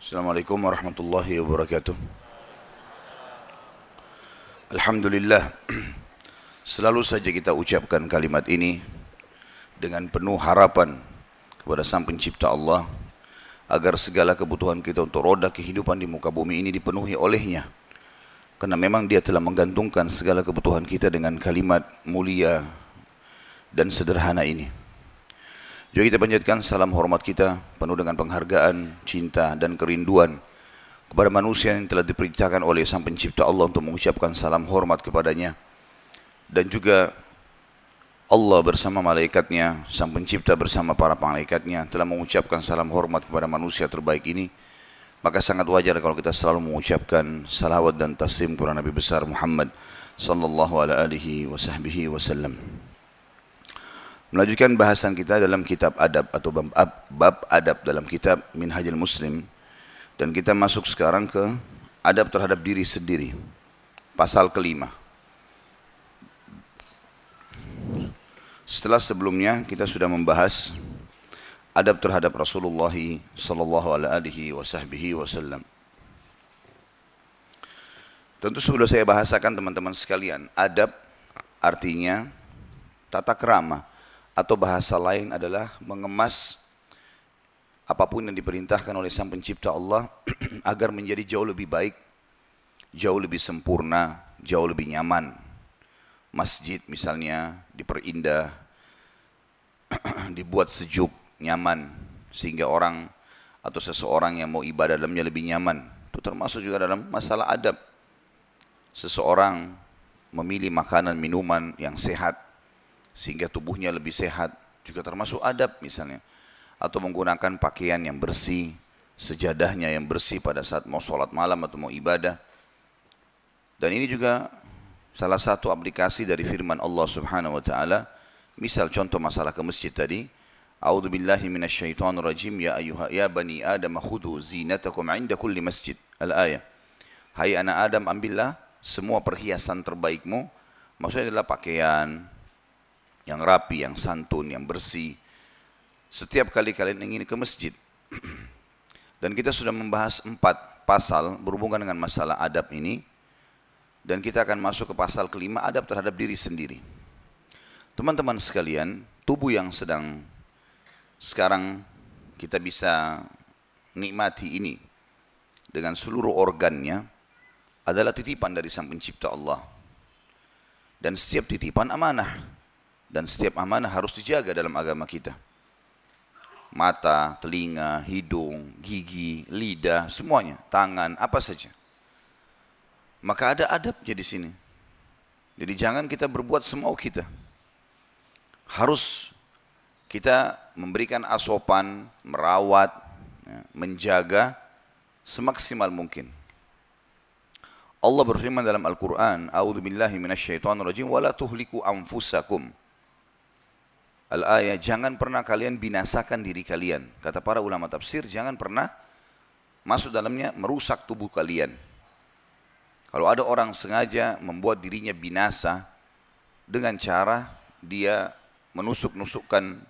Assalamualaikum warahmatullahi wabarakatuh. Alhamdulillah. Selalu saja kita ucapkan kalimat ini dengan penuh harapan kepada Sang Pencipta Allah agar segala kebutuhan kita untuk roda kehidupan di muka bumi ini dipenuhi olehnya. Karena memang dia telah menggantungkan segala kebutuhan kita dengan kalimat mulia dan sederhana ini. Juga kita panjatkan salam hormat kita penuh dengan penghargaan, cinta dan kerinduan kepada manusia yang telah diperintahkan oleh Sang Pencipta Allah untuk mengucapkan salam hormat kepadanya dan juga Allah bersama malaikatnya, Sang Pencipta bersama para malaikatnya telah mengucapkan salam hormat kepada manusia terbaik ini maka sangat wajar kalau kita selalu mengucapkan salawat dan taslim kepada Nabi besar Muhammad sallallahu alaihi wasallam. Melanjutkan bahasan kita dalam kitab adab atau bab, bab adab dalam kitab Minhajul Muslim dan kita masuk sekarang ke adab terhadap diri sendiri. Pasal kelima. Setelah sebelumnya kita sudah membahas adab terhadap Rasulullah sallallahu alaihi wasallam. Tentu sudah saya bahasakan teman-teman sekalian, adab artinya tata kerama atau bahasa lain adalah mengemas apa pun yang diperintahkan oleh Sang Pencipta Allah agar menjadi jauh lebih baik, jauh lebih sempurna, jauh lebih nyaman. Masjid misalnya diperindah, dibuat sejuk, nyaman sehingga orang atau seseorang yang mau ibadah dalamnya lebih nyaman. Itu termasuk juga dalam masalah adab. Seseorang memilih makanan minuman yang sehat sehingga tubuhnya lebih sehat juga termasuk adab misalnya. Atau menggunakan pakaian yang bersih sejadahnya yang bersih pada saat mau sholat malam atau mau ibadah. Dan ini juga salah satu aplikasi dari firman Allah subhanahu wa ta'ala. Misal contoh masalah ke masjid tadi. A'udzu billahi minasyaitonir rajim. Ya ayyuha ya bani adam khudhu zinatakum 'inda kulli masjid. Al-ayah. Hai anak Adam ambillah semua perhiasan terbaikmu. Maksudnya adalah pakaian yang rapi, yang santun, yang bersih. Setiap kali kalian ingin ke masjid. Dan kita sudah membahas empat pasal berhubungan dengan masalah adab ini. Dan kita akan masuk ke pasal kelima, adab terhadap diri sendiri. Teman-teman sekalian, tubuh yang sedang sekarang kita bisa nikmati ini dengan seluruh organnya adalah titipan dari Sang Pencipta Allah. Dan setiap titipan amanah dan setiap amanah harus dijaga dalam agama kita. Mata, telinga, hidung, gigi, lidah, semuanya, tangan, apa saja. Maka ada adabnya di sini. Jadi jangan kita berbuat semau kita. Harus kita memberikan asopan, merawat, ya, menjaga semaksimal mungkin. Allah berfirman dalam Al-Quran, A'udhu billahi rajim, wa la tuhliku anfusakum. Al-ayah, jangan pernah kalian binasakan diri kalian. Kata para ulama tafsir, jangan pernah masuk dalamnya merusak tubuh kalian. Kalau ada orang sengaja membuat dirinya binasa dengan cara dia menusuk-nusukkan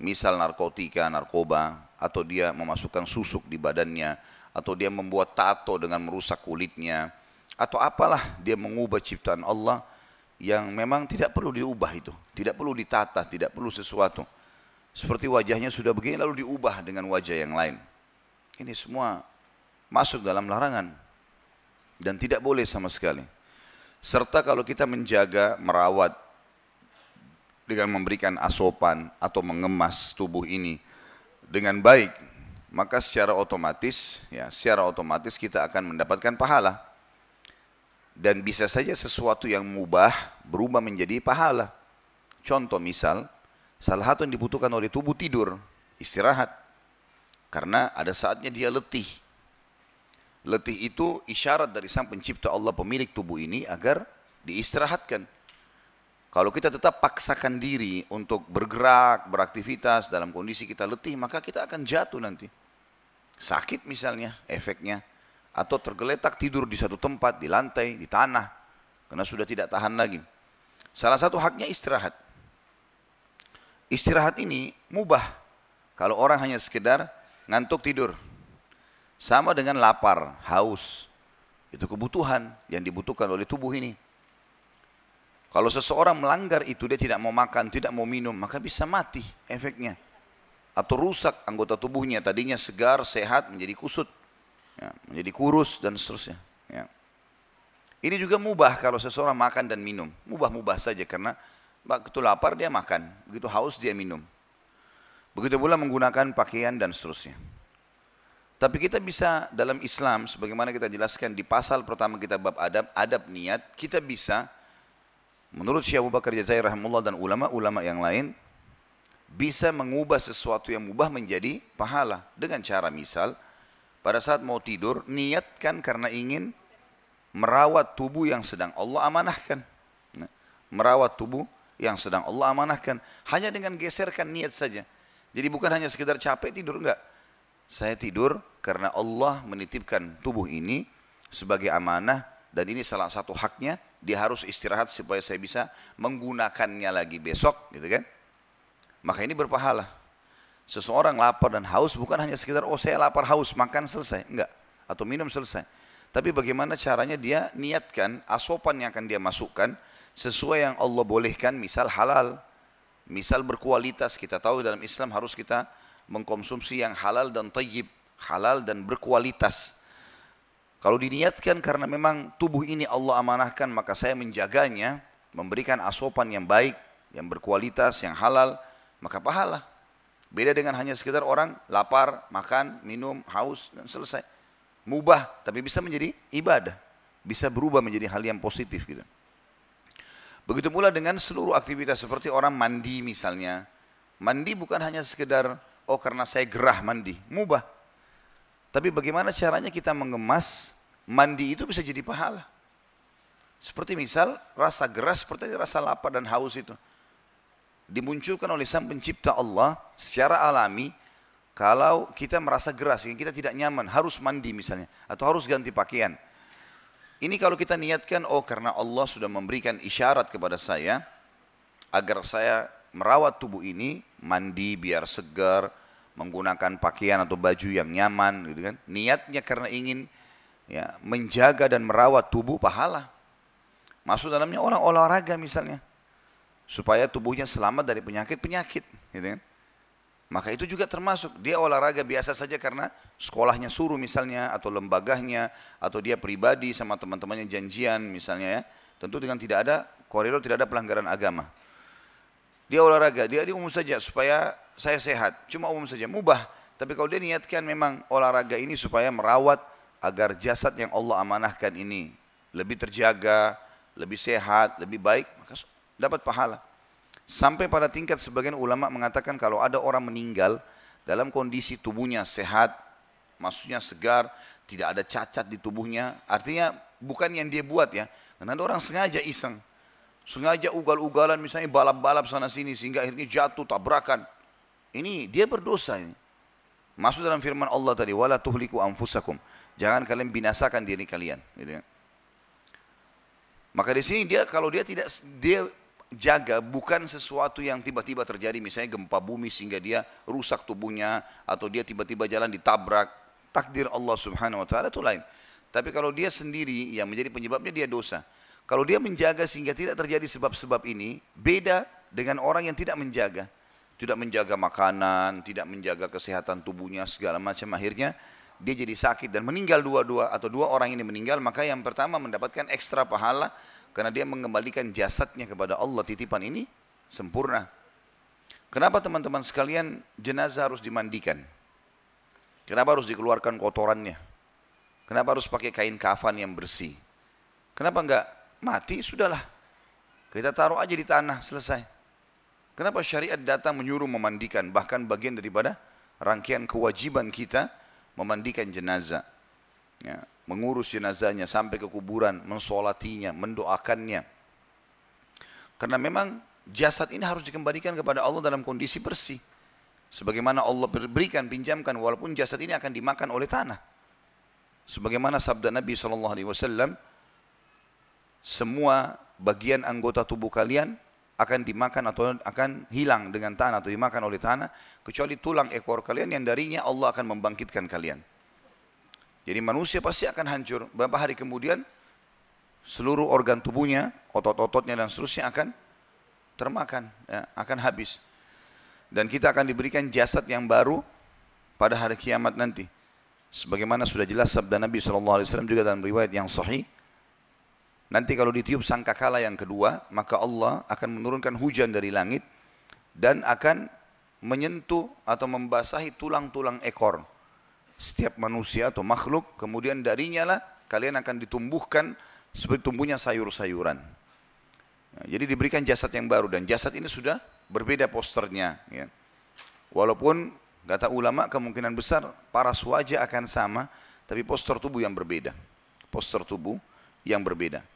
misal narkotika, narkoba, atau dia memasukkan susuk di badannya, atau dia membuat tato dengan merusak kulitnya, atau apalah dia mengubah ciptaan Allah, yang memang tidak perlu diubah itu, tidak perlu ditata, tidak perlu sesuatu. Seperti wajahnya sudah begini lalu diubah dengan wajah yang lain. Ini semua masuk dalam larangan dan tidak boleh sama sekali. Serta kalau kita menjaga, merawat dengan memberikan asopan atau mengemas tubuh ini dengan baik, maka secara otomatis ya, secara otomatis kita akan mendapatkan pahala dan bisa saja sesuatu yang mubah berubah menjadi pahala. Contoh misal, salah satu yang dibutuhkan oleh tubuh tidur, istirahat. Karena ada saatnya dia letih. Letih itu isyarat dari sang pencipta Allah pemilik tubuh ini agar diistirahatkan. Kalau kita tetap paksakan diri untuk bergerak, beraktivitas dalam kondisi kita letih, maka kita akan jatuh nanti. Sakit misalnya efeknya atau tergeletak tidur di satu tempat, di lantai, di tanah, karena sudah tidak tahan lagi. Salah satu haknya istirahat. Istirahat ini mubah. Kalau orang hanya sekedar ngantuk tidur. Sama dengan lapar, haus. Itu kebutuhan yang dibutuhkan oleh tubuh ini. Kalau seseorang melanggar itu, dia tidak mau makan, tidak mau minum, maka bisa mati efeknya. Atau rusak anggota tubuhnya, tadinya segar, sehat, menjadi kusut, ya, menjadi kurus, dan seterusnya. Ya. Ini juga mubah kalau seseorang makan dan minum. Mubah-mubah saja karena begitu lapar dia makan, begitu haus dia minum. Begitu pula menggunakan pakaian dan seterusnya. Tapi kita bisa dalam Islam, sebagaimana kita jelaskan di pasal pertama kita bab adab, adab niat, kita bisa Menurut Syekh Abu Bakar Jazair rahimahullah dan ulama-ulama yang lain, bisa mengubah sesuatu yang mubah menjadi pahala dengan cara misal pada saat mau tidur niatkan karena ingin merawat tubuh yang sedang Allah amanahkan. Nah, merawat tubuh yang sedang Allah amanahkan hanya dengan geserkan niat saja. Jadi bukan hanya sekedar capek tidur enggak. Saya tidur karena Allah menitipkan tubuh ini sebagai amanah dan ini salah satu haknya dia harus istirahat supaya saya bisa menggunakannya lagi besok gitu kan maka ini berpahala seseorang lapar dan haus bukan hanya sekedar oh saya lapar haus makan selesai. Enggak. Atau minum selesai. Tapi bagaimana caranya dia niatkan asopan yang akan dia masukkan sesuai yang Allah bolehkan misal halal. Misal berkualitas kita tahu dalam Islam harus kita mengkonsumsi yang halal dan tayyib halal dan berkualitas. Kalau diniatkan karena memang tubuh ini Allah amanahkan maka saya menjaganya, memberikan asopan yang baik, yang berkualitas, yang halal, maka pahala. Beda dengan hanya sekedar orang lapar, makan, minum, haus dan selesai. Mubah tapi bisa menjadi ibadah. Bisa berubah menjadi hal yang positif gitu. Begitu pula dengan seluruh aktivitas seperti orang mandi misalnya. Mandi bukan hanya sekedar oh karena saya gerah mandi, mubah. Tapi bagaimana caranya kita mengemas mandi itu bisa jadi pahala. Seperti misal rasa geras seperti rasa lapar dan haus itu. Dimunculkan oleh sang pencipta Allah secara alami kalau kita merasa geras, kita tidak nyaman, harus mandi misalnya, atau harus ganti pakaian. Ini kalau kita niatkan, oh karena Allah sudah memberikan isyarat kepada saya, agar saya merawat tubuh ini, mandi biar segar, menggunakan pakaian atau baju yang nyaman gitu kan. Niatnya karena ingin ya menjaga dan merawat tubuh pahala. Masuk dalamnya orang olahraga misalnya supaya tubuhnya selamat dari penyakit-penyakit gitu kan? Maka itu juga termasuk. Dia olahraga biasa saja karena sekolahnya suruh misalnya atau lembagahnya atau dia pribadi sama teman-temannya janjian misalnya ya. Tentu dengan tidak ada koridor tidak ada pelanggaran agama. Dia olahraga dia, dia umum saja supaya saya sehat, cuma umum saja, mubah. Tapi kalau dia niatkan memang olahraga ini supaya merawat agar jasad yang Allah amanahkan ini lebih terjaga, lebih sehat, lebih baik, dapat pahala. Sampai pada tingkat sebagian ulama mengatakan kalau ada orang meninggal dalam kondisi tubuhnya sehat, maksudnya segar, tidak ada cacat di tubuhnya, artinya bukan yang dia buat ya. Karena ada orang sengaja iseng, sengaja ugal-ugalan misalnya balap-balap sana sini sehingga akhirnya jatuh tabrakan. Ini dia berdosa ini. Masuk dalam firman Allah tadi, wala tuhliku anfusakum. Jangan kalian binasakan diri kalian. Gitu ya. Maka di sini dia kalau dia tidak dia jaga bukan sesuatu yang tiba-tiba terjadi misalnya gempa bumi sehingga dia rusak tubuhnya atau dia tiba-tiba jalan ditabrak takdir Allah Subhanahu wa taala itu lain. Tapi kalau dia sendiri yang menjadi penyebabnya dia dosa. Kalau dia menjaga sehingga tidak terjadi sebab-sebab ini beda dengan orang yang tidak menjaga tidak menjaga makanan, tidak menjaga kesehatan tubuhnya segala macam akhirnya dia jadi sakit dan meninggal dua-dua atau dua orang ini meninggal maka yang pertama mendapatkan ekstra pahala karena dia mengembalikan jasadnya kepada Allah titipan ini sempurna. Kenapa teman-teman sekalian jenazah harus dimandikan? Kenapa harus dikeluarkan kotorannya? Kenapa harus pakai kain kafan yang bersih? Kenapa enggak mati? Sudahlah. Kita taruh aja di tanah, selesai. Kenapa syariat datang menyuruh memandikan bahkan bagian daripada rangkaian kewajiban kita memandikan jenazah. Ya, mengurus jenazahnya sampai ke kuburan, mensolatinya, mendoakannya. Karena memang jasad ini harus dikembalikan kepada Allah dalam kondisi bersih. Sebagaimana Allah berikan, pinjamkan, walaupun jasad ini akan dimakan oleh tanah. Sebagaimana sabda Nabi SAW, semua bagian anggota tubuh kalian akan dimakan atau akan hilang dengan tanah atau dimakan oleh tanah kecuali tulang ekor kalian yang darinya Allah akan membangkitkan kalian. Jadi manusia pasti akan hancur. Beberapa hari kemudian seluruh organ tubuhnya, otot-ototnya dan seterusnya akan termakan, ya, akan habis. Dan kita akan diberikan jasad yang baru pada hari kiamat nanti. Sebagaimana sudah jelas sabda Nabi SAW juga dalam riwayat yang sahih. Nanti kalau ditiup sangkakala yang kedua, maka Allah akan menurunkan hujan dari langit dan akan menyentuh atau membasahi tulang-tulang ekor setiap manusia atau makhluk, kemudian darinya lah kalian akan ditumbuhkan seperti tumbuhnya sayur-sayuran. Nah, jadi diberikan jasad yang baru dan jasad ini sudah berbeda posternya. Ya. Walaupun kata ulama kemungkinan besar paras wajah akan sama, tapi poster tubuh yang berbeda. Poster tubuh yang berbeda.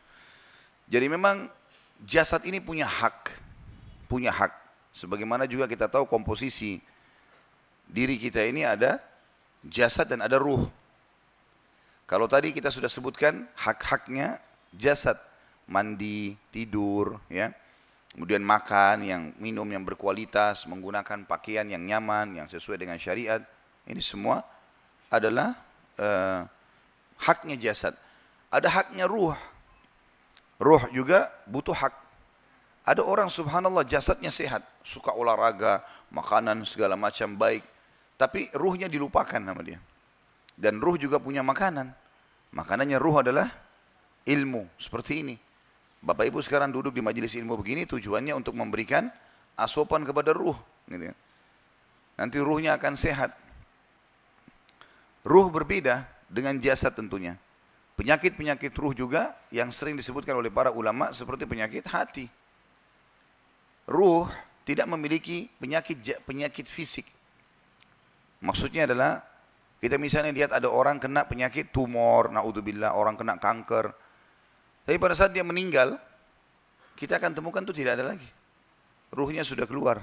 Jadi memang jasad ini punya hak, punya hak. Sebagaimana juga kita tahu komposisi diri kita ini ada jasad dan ada ruh. Kalau tadi kita sudah sebutkan hak-haknya jasad, mandi, tidur, ya. Kemudian makan, yang minum yang berkualitas, menggunakan pakaian yang nyaman, yang sesuai dengan syariat. Ini semua adalah uh, haknya jasad. Ada haknya ruh. Ruh juga butuh hak. Ada orang subhanallah jasadnya sehat, suka olahraga, makanan segala macam baik, tapi ruhnya dilupakan nama dia. Dan ruh juga punya makanan. Makanannya ruh adalah ilmu seperti ini. Bapak Ibu sekarang duduk di majelis ilmu begini tujuannya untuk memberikan asupan kepada ruh. Gitu ya. Nanti ruhnya akan sehat. Ruh berbeda dengan jasad tentunya. Penyakit-penyakit ruh juga yang sering disebutkan oleh para ulama seperti penyakit hati. Ruh tidak memiliki penyakit penyakit fisik. Maksudnya adalah kita misalnya lihat ada orang kena penyakit tumor, naudzubillah, orang kena kanker. Tapi pada saat dia meninggal, kita akan temukan itu tidak ada lagi. Ruhnya sudah keluar.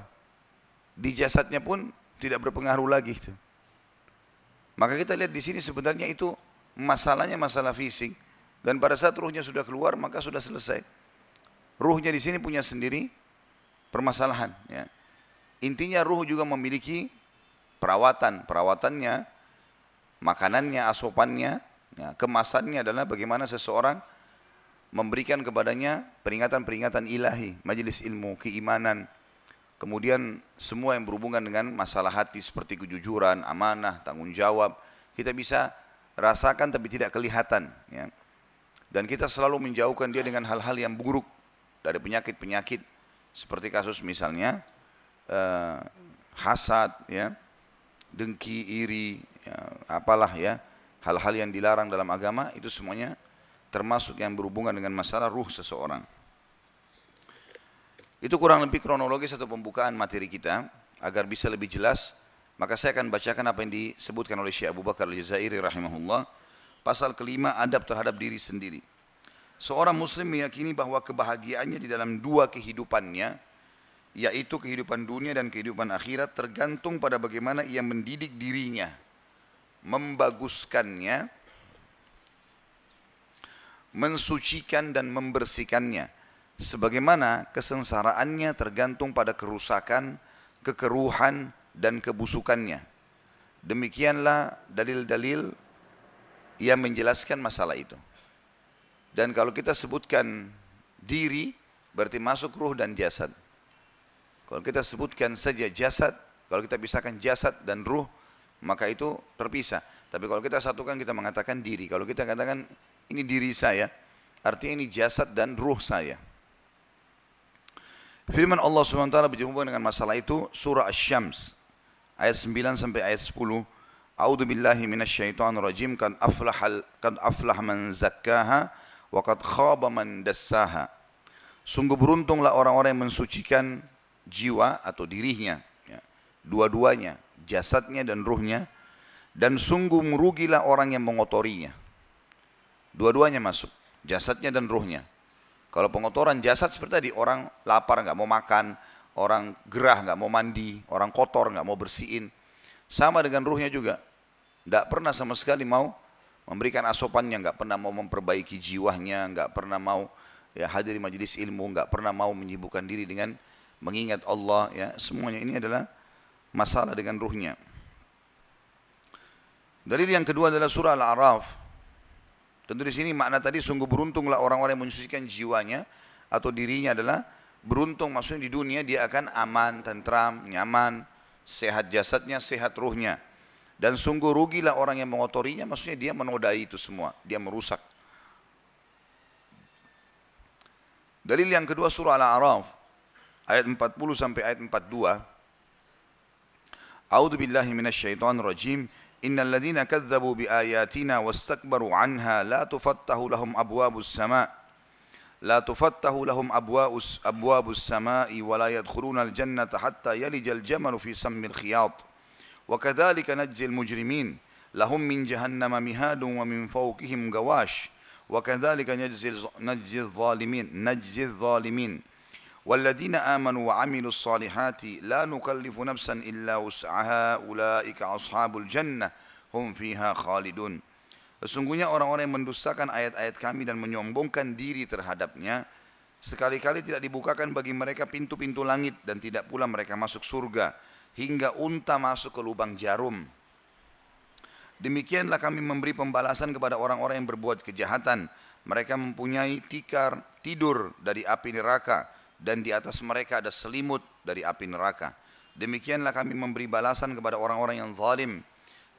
Di jasadnya pun tidak berpengaruh lagi itu. Maka kita lihat di sini sebenarnya itu masalahnya masalah fisik dan pada saat ruhnya sudah keluar maka sudah selesai. Ruhnya di sini punya sendiri permasalahan. Ya. Intinya ruh juga memiliki perawatan, perawatannya, makanannya, asupannya, ya, kemasannya adalah bagaimana seseorang memberikan kepadanya peringatan-peringatan ilahi, majelis ilmu, keimanan, kemudian semua yang berhubungan dengan masalah hati seperti kejujuran, amanah, tanggung jawab, kita bisa rasakan tapi tidak kelihatan. Ya. Dan kita selalu menjauhkan dia dengan hal-hal yang buruk dari penyakit-penyakit seperti kasus misalnya uh, hasad, ya, dengki, iri, ya, apalah ya, hal-hal yang dilarang dalam agama itu semuanya termasuk yang berhubungan dengan masalah ruh seseorang. Itu kurang lebih kronologis atau pembukaan materi kita agar bisa lebih jelas. Maka saya akan bacakan apa yang disebutkan oleh Syekh Abu Bakar Al-Jazairi rahimahullah. Pasal kelima adab terhadap diri sendiri. Seorang muslim meyakini bahwa kebahagiaannya di dalam dua kehidupannya yaitu kehidupan dunia dan kehidupan akhirat tergantung pada bagaimana ia mendidik dirinya, membaguskannya, mensucikan dan membersihkannya. Sebagaimana kesengsaraannya tergantung pada kerusakan, kekeruhan, dan kebusukannya. Demikianlah dalil-dalil yang menjelaskan masalah itu. Dan kalau kita sebutkan diri, berarti masuk ruh dan jasad. Kalau kita sebutkan saja jasad, kalau kita pisahkan jasad dan ruh, maka itu terpisah. Tapi kalau kita satukan kita mengatakan diri. Kalau kita katakan ini diri saya, artinya ini jasad dan ruh saya. Firman Allah SWT berhubungan dengan masalah itu surah Asy-Syams ayat 9 sampai ayat 10. A'udzu billahi minasyaitonir rajim kad aflahal kad aflah man zakkaha wa kad khaba man dassaha. Sungguh beruntunglah orang-orang yang mensucikan jiwa atau dirinya, ya. dua-duanya, jasadnya dan ruhnya, dan sungguh merugilah orang yang mengotorinya. Dua-duanya masuk, jasadnya dan ruhnya. Kalau pengotoran jasad seperti tadi, orang lapar nggak mau makan, orang gerah nggak mau mandi, orang kotor nggak mau bersihin. Sama dengan ruhnya juga, nggak pernah sama sekali mau memberikan asopannya, nggak pernah mau memperbaiki jiwanya, nggak pernah mau ya hadir di majelis ilmu, nggak pernah mau menyibukkan diri dengan mengingat Allah ya semuanya ini adalah masalah dengan ruhnya Dalil yang kedua adalah surah Al-A'raf. Tentu di sini makna tadi sungguh beruntunglah orang-orang yang menyucikan jiwanya atau dirinya adalah beruntung maksudnya di dunia dia akan aman, tentram, nyaman, sehat jasadnya, sehat ruhnya. Dan sungguh rugilah orang yang mengotorinya, maksudnya dia menodai itu semua, dia merusak. Dalil yang kedua surah Al-A'raf ayat 40 sampai ayat 42. A'udzu billahi minasyaitonir rajim. Innal ladzina kadzdzabu biayatina wastakbaru anha la tufattahu lahum abwabus sama' لا تفتح لهم أبواب السماء. ولا يدخلون الجنة حتى يلج الجمل في سم الخياط. وكذلك نجزي المجرمين. لهم من جهنم مهاد ومن فوقهم غواش. وكذلك نجزي الظالمين نجزي الظالمين. والذين آمنوا وعملوا الصالحات لا نكلف نفسا إلا وسعها أولئك أصحاب الجنة هم فيها خالدون Sesungguhnya orang-orang yang mendustakan ayat-ayat kami dan menyombongkan diri terhadapnya, sekali-kali tidak dibukakan bagi mereka pintu-pintu langit dan tidak pula mereka masuk surga, hingga unta masuk ke lubang jarum. Demikianlah kami memberi pembalasan kepada orang-orang yang berbuat kejahatan. Mereka mempunyai tikar tidur dari api neraka dan di atas mereka ada selimut dari api neraka. Demikianlah kami memberi balasan kepada orang-orang yang zalim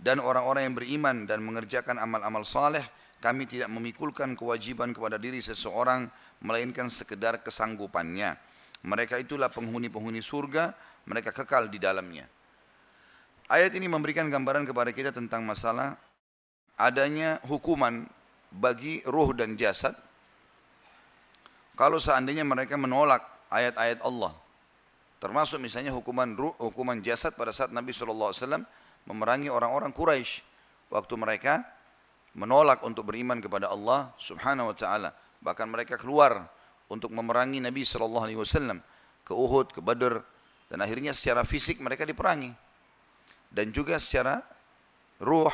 dan orang-orang yang beriman dan mengerjakan amal-amal saleh. Kami tidak memikulkan kewajiban kepada diri seseorang melainkan sekedar kesanggupannya. Mereka itulah penghuni-penghuni surga mereka kekal di dalamnya. Ayat ini memberikan gambaran kepada kita tentang masalah adanya hukuman bagi ruh dan jasad. Kalau seandainya mereka menolak ayat-ayat Allah termasuk misalnya hukuman hukuman jasad pada saat Nabi SAW memerangi orang-orang Quraisy waktu mereka menolak untuk beriman kepada Allah Subhanahu wa taala. Bahkan mereka keluar untuk memerangi Nabi sallallahu alaihi wasallam ke Uhud, ke Badr dan akhirnya secara fisik mereka diperangi. Dan juga secara ruh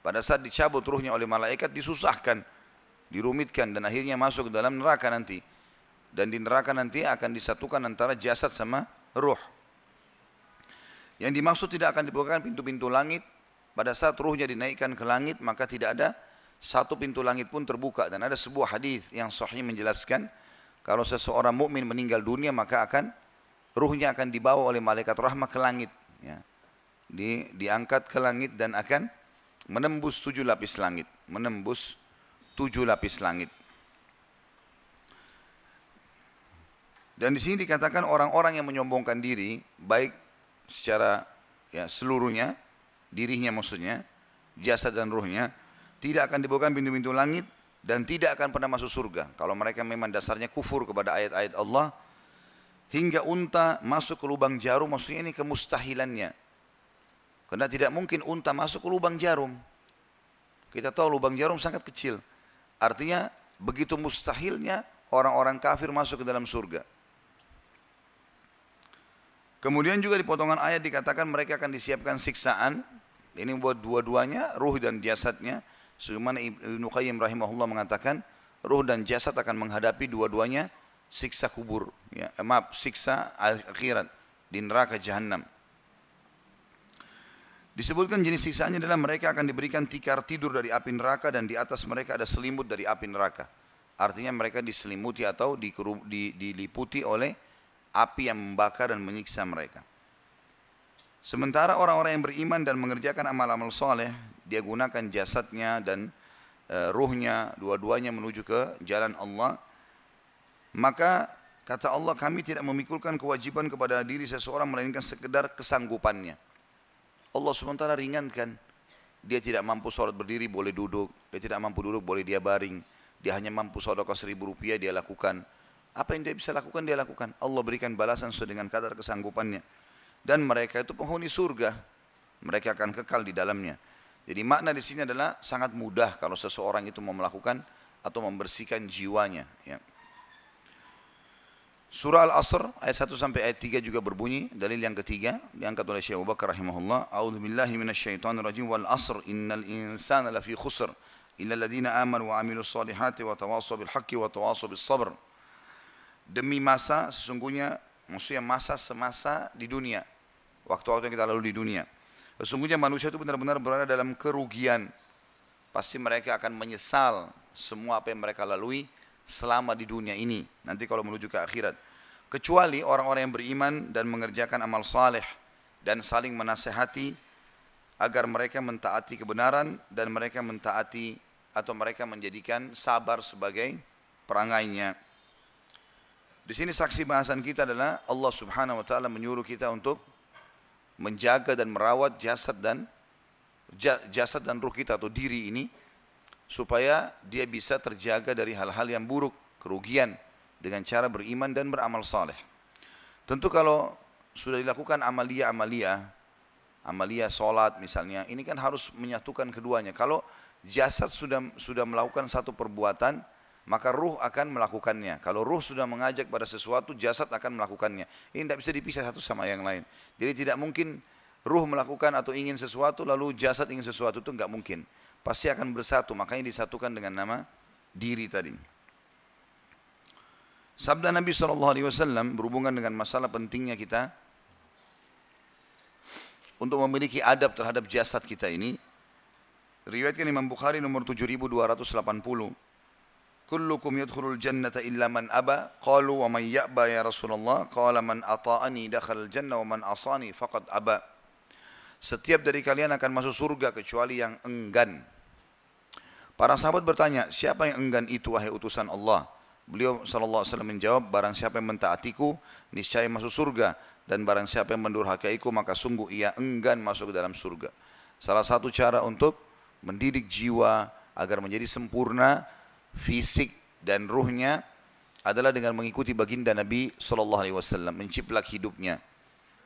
pada saat dicabut ruhnya oleh malaikat disusahkan, dirumitkan dan akhirnya masuk ke dalam neraka nanti. Dan di neraka nanti akan disatukan antara jasad sama ruh. Yang dimaksud tidak akan dibukakan pintu-pintu langit. Pada saat ruhnya dinaikkan ke langit maka tidak ada satu pintu langit pun terbuka. Dan ada sebuah hadis yang sahih menjelaskan kalau seseorang mukmin meninggal dunia maka akan ruhnya akan dibawa oleh malaikat rahmah ke langit. Ya. Di, diangkat ke langit dan akan menembus tujuh lapis langit. Menembus tujuh lapis langit dan di sini dikatakan orang-orang yang menyombongkan diri baik secara ya seluruhnya dirinya maksudnya jasad dan ruhnya tidak akan dibukakan pintu-pintu langit dan tidak akan pernah masuk surga. Kalau mereka memang dasarnya kufur kepada ayat-ayat Allah hingga unta masuk ke lubang jarum maksudnya ini kemustahilannya. Karena tidak mungkin unta masuk ke lubang jarum. Kita tahu lubang jarum sangat kecil. Artinya begitu mustahilnya orang-orang kafir masuk ke dalam surga Kemudian juga di potongan ayat dikatakan mereka akan disiapkan siksaan. Ini buat dua-duanya, ruh dan jasadnya. Sebagaimana Ibnu Qayyim rahimahullah mengatakan, ruh dan jasad akan menghadapi dua-duanya siksa kubur. Ya, eh, maaf, siksa akhirat di neraka jahanam. Disebutkan jenis siksaannya adalah mereka akan diberikan tikar tidur dari api neraka dan di atas mereka ada selimut dari api neraka. Artinya mereka diselimuti atau diliputi oleh api yang membakar dan menyiksa mereka. Sementara orang-orang yang beriman dan mengerjakan amal-amal soleh, dia gunakan jasadnya dan e, ruhnya, dua-duanya menuju ke jalan Allah. Maka kata Allah kami tidak memikulkan kewajiban kepada diri seseorang melainkan sekedar kesanggupannya. Allah SWT ringankan. Dia tidak mampu sholat berdiri boleh duduk. Dia tidak mampu duduk boleh dia baring. Dia hanya mampu sedekah seribu rupiah dia lakukan. Apa yang dia bisa lakukan dia lakukan. Allah berikan balasan sesuai dengan kadar kesanggupannya. Dan mereka itu penghuni surga. Mereka akan kekal di dalamnya. Jadi makna di sini adalah sangat mudah kalau seseorang itu mau melakukan atau membersihkan jiwanya. Ya. Surah Al-Asr ayat 1 sampai ayat 3 juga berbunyi dalil yang ketiga diangkat oleh Syekh Abu Bakar rahimahullah A'udzu billahi minasyaitonir rajim wal asr innal insana lafi khusr illa alladziina amanu wa 'amilus solihati wa tawassaw bil wa tawassaw bis sabr demi masa sesungguhnya maksudnya masa semasa di dunia waktu-waktu yang kita lalu di dunia Sesungguhnya manusia itu benar-benar berada dalam kerugian. Pasti mereka akan menyesal semua apa yang mereka lalui selama di dunia ini. Nanti kalau menuju ke akhirat. Kecuali orang-orang yang beriman dan mengerjakan amal saleh dan saling menasehati agar mereka mentaati kebenaran dan mereka mentaati atau mereka menjadikan sabar sebagai perangainya. Di sini saksi bahasan kita adalah Allah Subhanahu wa taala menyuruh kita untuk menjaga dan merawat jasad dan jasad dan ruh kita atau diri ini supaya dia bisa terjaga dari hal-hal yang buruk, kerugian dengan cara beriman dan beramal saleh. Tentu kalau sudah dilakukan amalia-amalia, amalia solat misalnya, ini kan harus menyatukan keduanya. Kalau jasad sudah sudah melakukan satu perbuatan, maka ruh akan melakukannya. Kalau ruh sudah mengajak pada sesuatu, jasad akan melakukannya. Ini tidak bisa dipisah satu sama yang lain. Jadi tidak mungkin ruh melakukan atau ingin sesuatu, lalu jasad ingin sesuatu itu enggak mungkin pasti akan bersatu. Makanya disatukan dengan nama diri tadi. Sabda Nabi SAW berhubungan dengan masalah pentingnya kita untuk memiliki adab terhadap jasad kita ini. Riwayatkan Imam Bukhari nomor 7280. Kullukum yadkhulul jannata illa man aba. Qalu wa man ya'ba ya Rasulullah. Qala man ata'ani dakhal jannah wa man asani faqad aba. Setiap dari kalian akan masuk surga kecuali yang enggan. Para sahabat bertanya, siapa yang enggan itu wahai utusan Allah? Beliau sallallahu alaihi wasallam menjawab, barang siapa yang mentaatiku, niscaya masuk surga dan barang siapa yang mendurhakaiku maka sungguh ia enggan masuk ke dalam surga. Salah satu cara untuk mendidik jiwa agar menjadi sempurna fisik dan ruhnya adalah dengan mengikuti baginda Nabi sallallahu alaihi wasallam, menciplak hidupnya.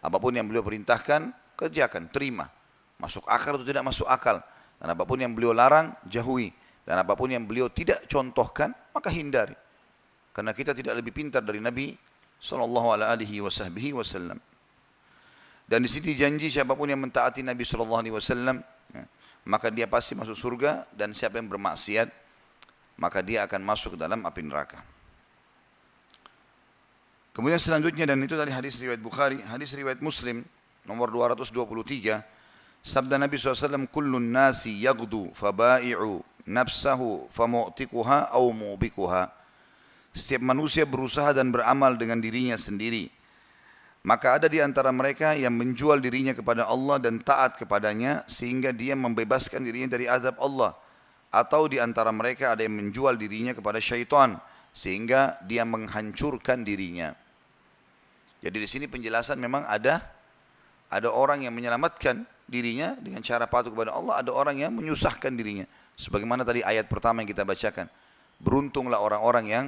Apa pun yang beliau perintahkan, kerjakan, terima. Masuk akal atau tidak masuk akal. Dan apa pun yang beliau larang, jauhi. Dan apa pun yang beliau tidak contohkan, maka hindari. Karena kita tidak lebih pintar dari Nabi sallallahu alaihi wasallam. Dan di sini janji siapa pun yang mentaati Nabi sallallahu alaihi wasallam, ya, maka dia pasti masuk surga dan siapa yang bermaksiat, maka dia akan masuk dalam api neraka. Kemudian selanjutnya dan itu dari hadis riwayat Bukhari, hadis riwayat Muslim nomor 223, sabda Nabi SAW, Kullun nasi yagdu fabai'u nafsahu famu'tikuha au mu'bikuha. Setiap manusia berusaha dan beramal dengan dirinya sendiri. Maka ada di antara mereka yang menjual dirinya kepada Allah dan taat kepadanya sehingga dia membebaskan dirinya dari azab Allah. Atau di antara mereka ada yang menjual dirinya kepada syaitan sehingga dia menghancurkan dirinya. Jadi di sini penjelasan memang ada ada orang yang menyelamatkan dirinya dengan cara patuh kepada Allah, ada orang yang menyusahkan dirinya. Sebagaimana tadi ayat pertama yang kita bacakan. Beruntunglah orang-orang yang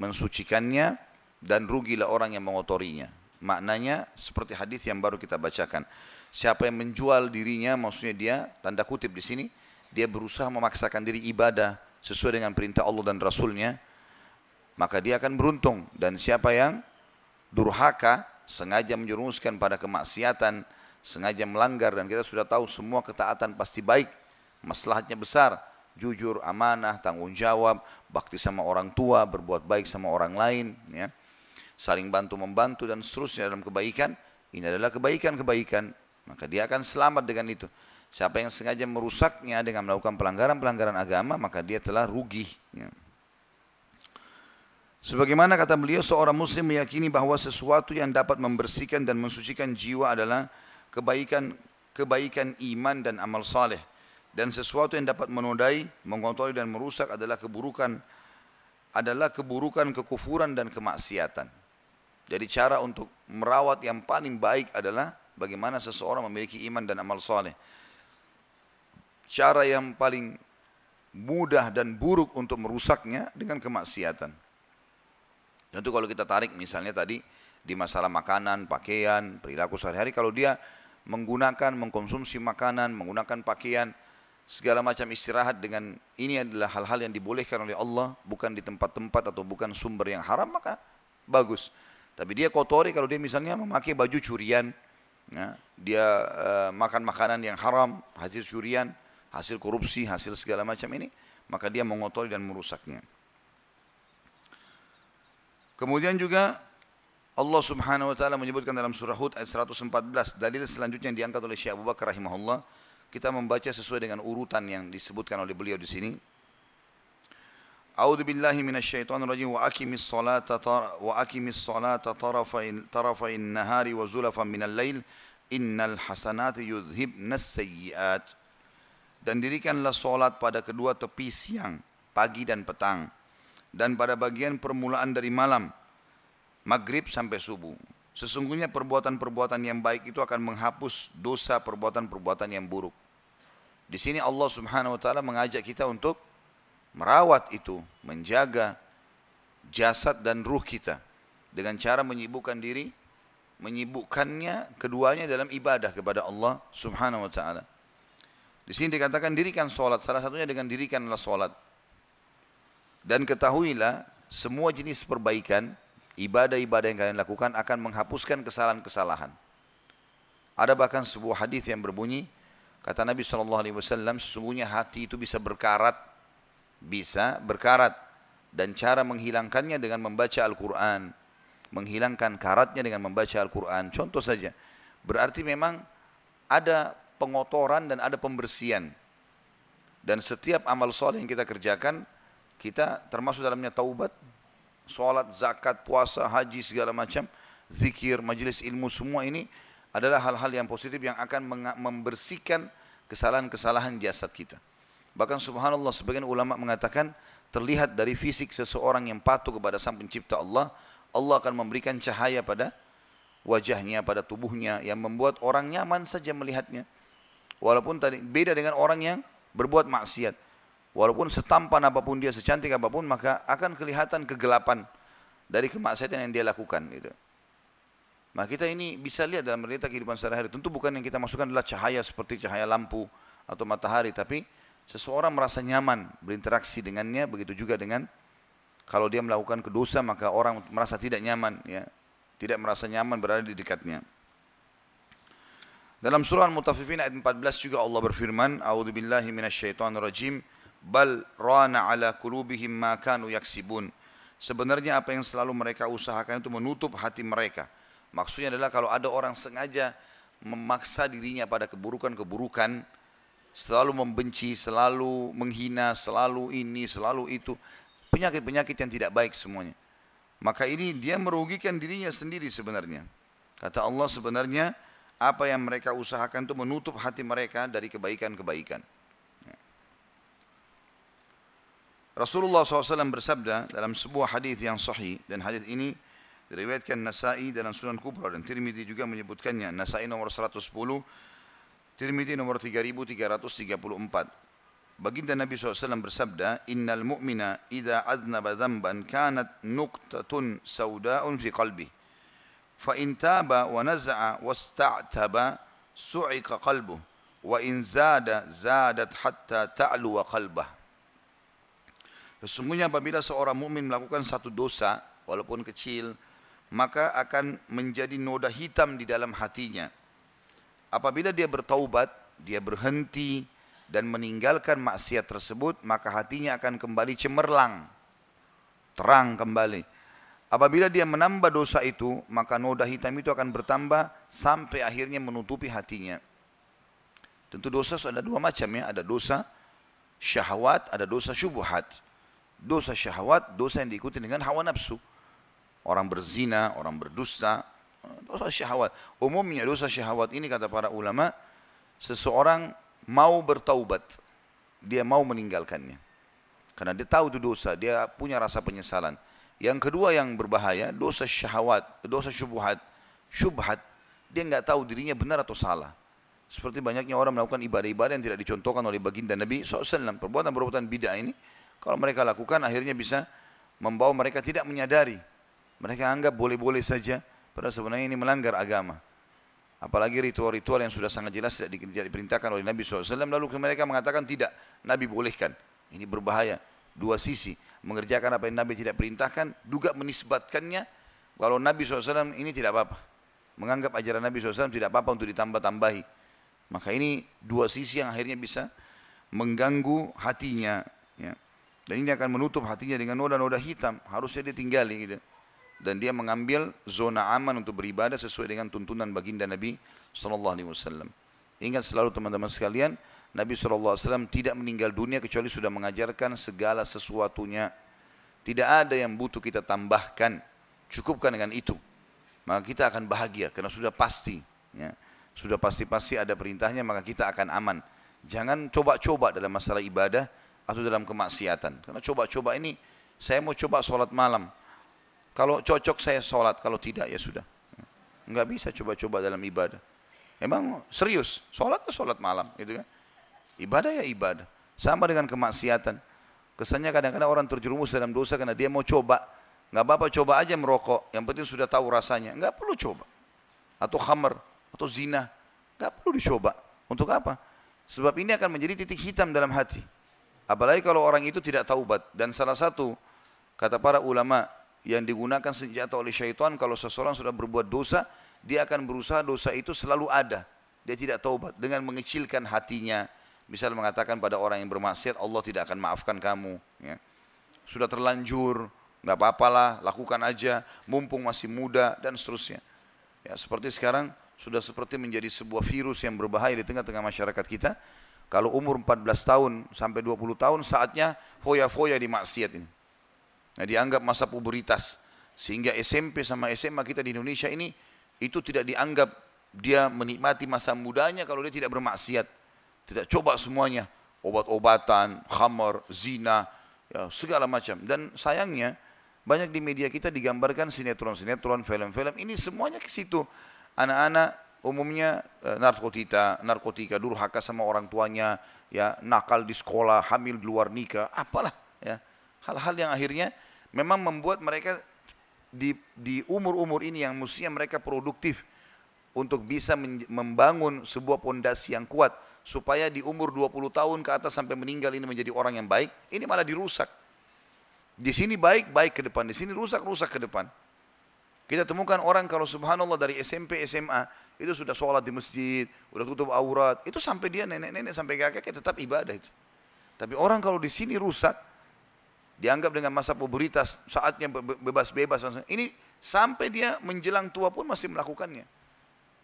mensucikannya dan rugilah orang yang mengotorinya. Maknanya seperti hadis yang baru kita bacakan. Siapa yang menjual dirinya, maksudnya dia, tanda kutip di sini, dia berusaha memaksakan diri ibadah sesuai dengan perintah Allah dan Rasulnya, maka dia akan beruntung. Dan siapa yang durhaka, sengaja menjerumuskan pada kemaksiatan, sengaja melanggar, dan kita sudah tahu semua ketaatan pasti baik, maslahatnya besar, jujur, amanah, tanggung jawab, bakti sama orang tua, berbuat baik sama orang lain, ya. saling bantu membantu dan seterusnya dalam kebaikan. Ini adalah kebaikan-kebaikan, maka dia akan selamat dengan itu. Siapa yang sengaja merusaknya dengan melakukan pelanggaran-pelanggaran agama, maka dia telah rugi. Ya. Sebagaimana kata beliau, seorang muslim meyakini bahwa sesuatu yang dapat membersihkan dan mensucikan jiwa adalah kebaikan kebaikan iman dan amal saleh dan sesuatu yang dapat menodai, mengotori dan merusak adalah keburukan adalah keburukan, kekufuran dan kemaksiatan. Jadi cara untuk merawat yang paling baik adalah bagaimana seseorang memiliki iman dan amal soleh. Cara yang paling mudah dan buruk untuk merusaknya dengan kemaksiatan. Tentu kalau kita tarik misalnya tadi di masalah makanan, pakaian, perilaku sehari-hari, kalau dia menggunakan, mengkonsumsi makanan, menggunakan pakaian, segala macam istirahat dengan ini adalah hal-hal yang dibolehkan oleh Allah bukan di tempat-tempat atau bukan sumber yang haram maka bagus tapi dia kotori kalau dia misalnya memakai baju curian ya, dia uh, makan makanan yang haram hasil curian hasil korupsi hasil segala macam ini maka dia mengotori dan merusaknya. Kemudian juga Allah Subhanahu wa taala menyebutkan dalam surah Hud ayat 114 dalil selanjutnya yang diangkat oleh Syekh Abu Bakar rahimahullah. Kita membaca sesuai dengan urutan yang disebutkan oleh beliau di sini. A'udzu billahi minasyaitonir rajim wa aqimis salata wa aqimis salata tarafain tarafain nahari wa zulafan minal lail. Innal hasanati yudhibnas sayyiat dan dirikanlah solat pada kedua tepi siang pagi dan petang dan pada bagian permulaan dari malam maghrib sampai subuh. Sesungguhnya perbuatan-perbuatan yang baik itu akan menghapus dosa perbuatan-perbuatan yang buruk. Di sini Allah Subhanahu wa taala mengajak kita untuk merawat itu, menjaga jasad dan ruh kita dengan cara menyibukkan diri, menyibukkannya keduanya dalam ibadah kepada Allah Subhanahu wa taala. Di sini dikatakan dirikan solat, salah satunya dengan dirikanlah solat. Dan ketahuilah semua jenis perbaikan ibadah-ibadah yang kalian lakukan akan menghapuskan kesalahan-kesalahan. Ada bahkan sebuah hadis yang berbunyi, kata Nabi SAW, sesungguhnya hati itu bisa berkarat, bisa berkarat, dan cara menghilangkannya dengan membaca Al-Quran, menghilangkan karatnya dengan membaca Al-Quran. Contoh saja, berarti memang ada pengotoran dan ada pembersihan. Dan setiap amal soleh yang kita kerjakan, kita termasuk dalamnya taubat, sholat, zakat, puasa, haji segala macam, zikir, majelis ilmu semua ini adalah hal-hal yang positif yang akan membersihkan kesalahan-kesalahan jasad kita. Bahkan subhanallah sebagian ulama mengatakan terlihat dari fisik seseorang yang patuh kepada sang pencipta Allah, Allah akan memberikan cahaya pada wajahnya, pada tubuhnya yang membuat orang nyaman saja melihatnya. Walaupun tadi beda dengan orang yang berbuat maksiat. Walaupun setampan apa pun dia, secantik apa pun, maka akan kelihatan kegelapan dari kemaksiatan yang dia lakukan. Gitu. Nah kita ini bisa lihat dalam realita kehidupan sehari-hari. Tentu bukan yang kita masukkan adalah cahaya seperti cahaya lampu atau matahari, tapi seseorang merasa nyaman berinteraksi dengannya, begitu juga dengan kalau dia melakukan kedosa maka orang merasa tidak nyaman, ya, tidak merasa nyaman berada di dekatnya. Dalam surah Al-Mutaffifin ayat 14 juga Allah berfirman, "A'udzubillahi minasyaitonirrajim." rajim bal rana ala kulubihim ma kanu yaksibun. Sebenarnya apa yang selalu mereka usahakan itu menutup hati mereka. Maksudnya adalah kalau ada orang sengaja memaksa dirinya pada keburukan-keburukan, selalu membenci, selalu menghina, selalu ini, selalu itu, penyakit-penyakit yang tidak baik semuanya. Maka ini dia merugikan dirinya sendiri sebenarnya. Kata Allah sebenarnya apa yang mereka usahakan itu menutup hati mereka dari kebaikan-kebaikan. Rasulullah SAW bersabda dalam sebuah hadis yang sahih dan hadis ini diriwayatkan Nasai dalam Sunan Kubra dan Tirmidzi juga menyebutkannya. Nasai nomor 110, Tirmidzi nomor 3334. Baginda Nabi SAW bersabda, Innal mu'mina idha adnaba dhanban kanat nuqtatun sauda'un fi qalbi. Fa in taba wa naza'a wasta'taba su'ika qalbuh. Wa in zada zadat hatta ta'lu wa qalbah. Sesungguhnya apabila seorang mukmin melakukan satu dosa walaupun kecil maka akan menjadi noda hitam di dalam hatinya. Apabila dia bertaubat, dia berhenti dan meninggalkan maksiat tersebut, maka hatinya akan kembali cemerlang, terang kembali. Apabila dia menambah dosa itu, maka noda hitam itu akan bertambah sampai akhirnya menutupi hatinya. Tentu dosa ada dua macam ya, ada dosa syahwat, ada dosa syubhat. Dosa syahwat, dosa yang diikuti dengan hawa nafsu. Orang berzina, orang berdusta, dosa syahwat. Umumnya dosa syahwat ini kata para ulama, seseorang mau bertaubat, dia mau meninggalkannya. Karena dia tahu itu dosa, dia punya rasa penyesalan. Yang kedua yang berbahaya, dosa syahwat, dosa syubhat. Syubhat, dia nggak tahu dirinya benar atau salah. Seperti banyaknya orang melakukan ibadah-ibadah yang tidak dicontohkan oleh baginda Nabi SAW. Perbuatan-perbuatan bid'ah ini kalau mereka lakukan akhirnya bisa membawa mereka tidak menyadari. Mereka anggap boleh-boleh saja, padahal sebenarnya ini melanggar agama. Apalagi ritual-ritual yang sudah sangat jelas tidak diperintahkan oleh Nabi SAW. Lalu mereka mengatakan tidak, Nabi bolehkan. Ini berbahaya. Dua sisi. Mengerjakan apa yang Nabi tidak perintahkan, juga menisbatkannya. Kalau Nabi SAW ini tidak apa-apa. Menganggap ajaran Nabi SAW tidak apa-apa untuk ditambah-tambahi. Maka ini dua sisi yang akhirnya bisa mengganggu hatinya. Ya. Dan ini akan menutup hatinya dengan noda-noda hitam. Harusnya dia tinggali gitu. dan dia mengambil zona aman untuk beribadah sesuai dengan tuntunan baginda Nabi wasallam. Ingat selalu teman-teman sekalian, Nabi wasallam tidak meninggal dunia kecuali sudah mengajarkan segala sesuatunya. Tidak ada yang butuh kita tambahkan, cukupkan dengan itu. Maka kita akan bahagia karena sudah pasti ya. Sudah pasti-pasti ada perintahnya maka kita akan aman. Jangan coba-coba dalam masalah ibadah atau dalam kemaksiatan. Karena coba-coba ini saya mau coba sholat malam. Kalau cocok saya sholat, kalau tidak ya sudah. Enggak bisa coba-coba dalam ibadah. Emang serius, sholat atau sholat malam gitu kan. Ibadah ya ibadah. Sama dengan kemaksiatan. Kesannya kadang-kadang orang terjerumus dalam dosa karena dia mau coba. Enggak apa-apa coba aja merokok, yang penting sudah tahu rasanya. Enggak perlu coba. Atau khamar, atau zina. Enggak perlu dicoba. Untuk apa? Sebab ini akan menjadi titik hitam dalam hati. Apalagi kalau orang itu tidak taubat. Dan salah satu kata para ulama yang digunakan senjata oleh syaitan kalau seseorang sudah berbuat dosa, dia akan berusaha dosa itu selalu ada. Dia tidak taubat dengan mengecilkan hatinya. Misal mengatakan pada orang yang bermaksiat, Allah tidak akan maafkan kamu. Ya. Sudah terlanjur, nggak apa-apalah, lakukan aja, mumpung masih muda dan seterusnya. Ya, seperti sekarang sudah seperti menjadi sebuah virus yang berbahaya di tengah-tengah masyarakat kita kalau umur 14 tahun sampai 20 tahun saatnya foya-foya di maksiat ini. Nah, dianggap masa puberitas. Sehingga SMP sama SMA kita di Indonesia ini itu tidak dianggap dia menikmati masa mudanya kalau dia tidak bermaksiat. Tidak coba semuanya. Obat-obatan, khamar, zina, ya, segala macam. Dan sayangnya banyak di media kita digambarkan sinetron-sinetron, film-film. Ini semuanya ke situ. Anak-anak umumnya eh, narkotika, narkotika durhaka sama orang tuanya, ya nakal di sekolah, hamil di luar nikah, apalah ya. Hal-hal yang akhirnya memang membuat mereka di di umur-umur ini yang mestinya mereka produktif untuk bisa membangun sebuah pondasi yang kuat supaya di umur 20 tahun ke atas sampai meninggal ini menjadi orang yang baik, ini malah dirusak. Di sini baik, baik ke depan, di sini rusak, rusak ke depan. Kita temukan orang kalau subhanallah dari SMP, SMA, itu sudah sholat di masjid, sudah tutup aurat, itu sampai dia nenek-nenek sampai kakek tetap ibadah itu. Tapi orang kalau di sini rusak, dianggap dengan masa puberitas, saatnya bebas-bebas, ini sampai dia menjelang tua pun masih melakukannya.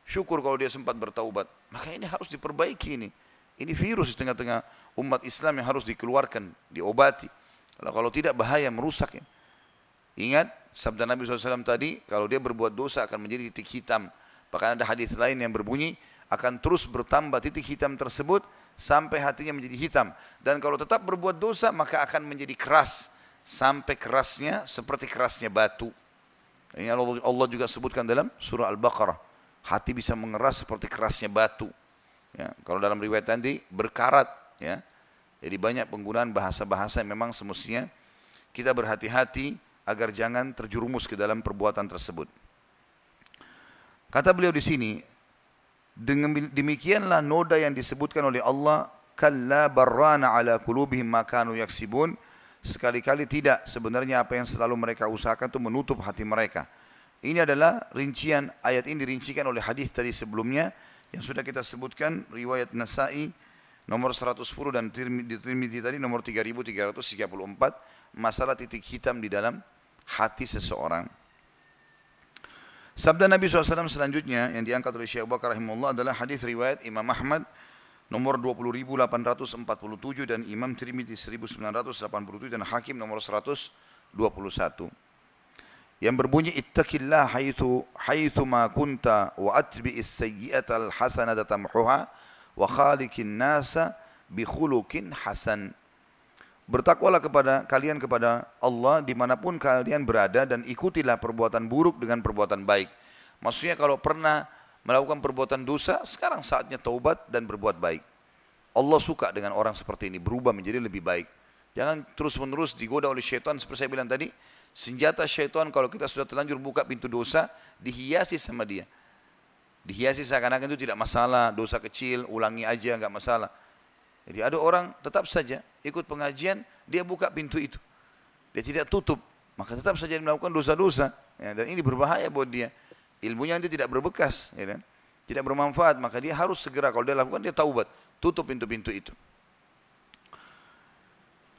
Syukur kalau dia sempat bertaubat. Maka ini harus diperbaiki ini. Ini virus di tengah-tengah umat Islam yang harus dikeluarkan, diobati. Kalau, kalau tidak bahaya merusak ya. Ingat sabda Nabi SAW tadi, kalau dia berbuat dosa akan menjadi titik hitam Bahkan ada hadis lain yang berbunyi akan terus bertambah titik hitam tersebut sampai hatinya menjadi hitam. Dan kalau tetap berbuat dosa maka akan menjadi keras sampai kerasnya seperti kerasnya batu. Ini Allah juga sebutkan dalam surah Al-Baqarah. Hati bisa mengeras seperti kerasnya batu. Ya, kalau dalam riwayat tadi berkarat. Ya. Jadi banyak penggunaan bahasa-bahasa yang memang semestinya kita berhati-hati agar jangan terjerumus ke dalam perbuatan tersebut. Kata beliau di sini, dengan demikianlah noda yang disebutkan oleh Allah, kalla barrana ala kulubihim makanu yaksibun. Sekali-kali tidak, sebenarnya apa yang selalu mereka usahakan itu menutup hati mereka. Ini adalah rincian, ayat ini dirincikan oleh hadis tadi sebelumnya, yang sudah kita sebutkan, riwayat Nasai, nomor 110 dan Tirmidzi tadi nomor 3334, masalah titik hitam di dalam hati seseorang. Sabda Nabi SAW selanjutnya yang diangkat oleh Syekh Abu Bakar rahimahullah adalah hadis riwayat Imam Ahmad nomor 20847 dan Imam Tirmidzi 1987 dan Hakim nomor 121. Yang berbunyi ittaqillah haitsu haitsu ma kunta wa atbi'is sayyi'ata al-hasanata tamhuha wa khaliqin nasa bi khuluqin hasan. Bertakwalah kepada kalian kepada Allah di mana pun kalian berada dan ikutilah perbuatan buruk dengan perbuatan baik. Maksudnya kalau pernah melakukan perbuatan dosa, sekarang saatnya taubat dan berbuat baik. Allah suka dengan orang seperti ini, berubah menjadi lebih baik. Jangan terus-menerus digoda oleh syaitan seperti saya bilang tadi. Senjata syaitan kalau kita sudah terlanjur buka pintu dosa, dihiasi sama dia. Dihiasi seakan-akan itu tidak masalah, dosa kecil, ulangi aja, nggak masalah. Jadi ada orang tetap saja ikut pengajian, dia buka pintu itu. Dia tidak tutup, maka tetap saja melakukan dosa-dosa. Ya, dan ini berbahaya buat dia. Ilmunya nanti tidak berbekas, ya kan? tidak bermanfaat, maka dia harus segera kalau dia lakukan dia taubat, tutup pintu-pintu itu.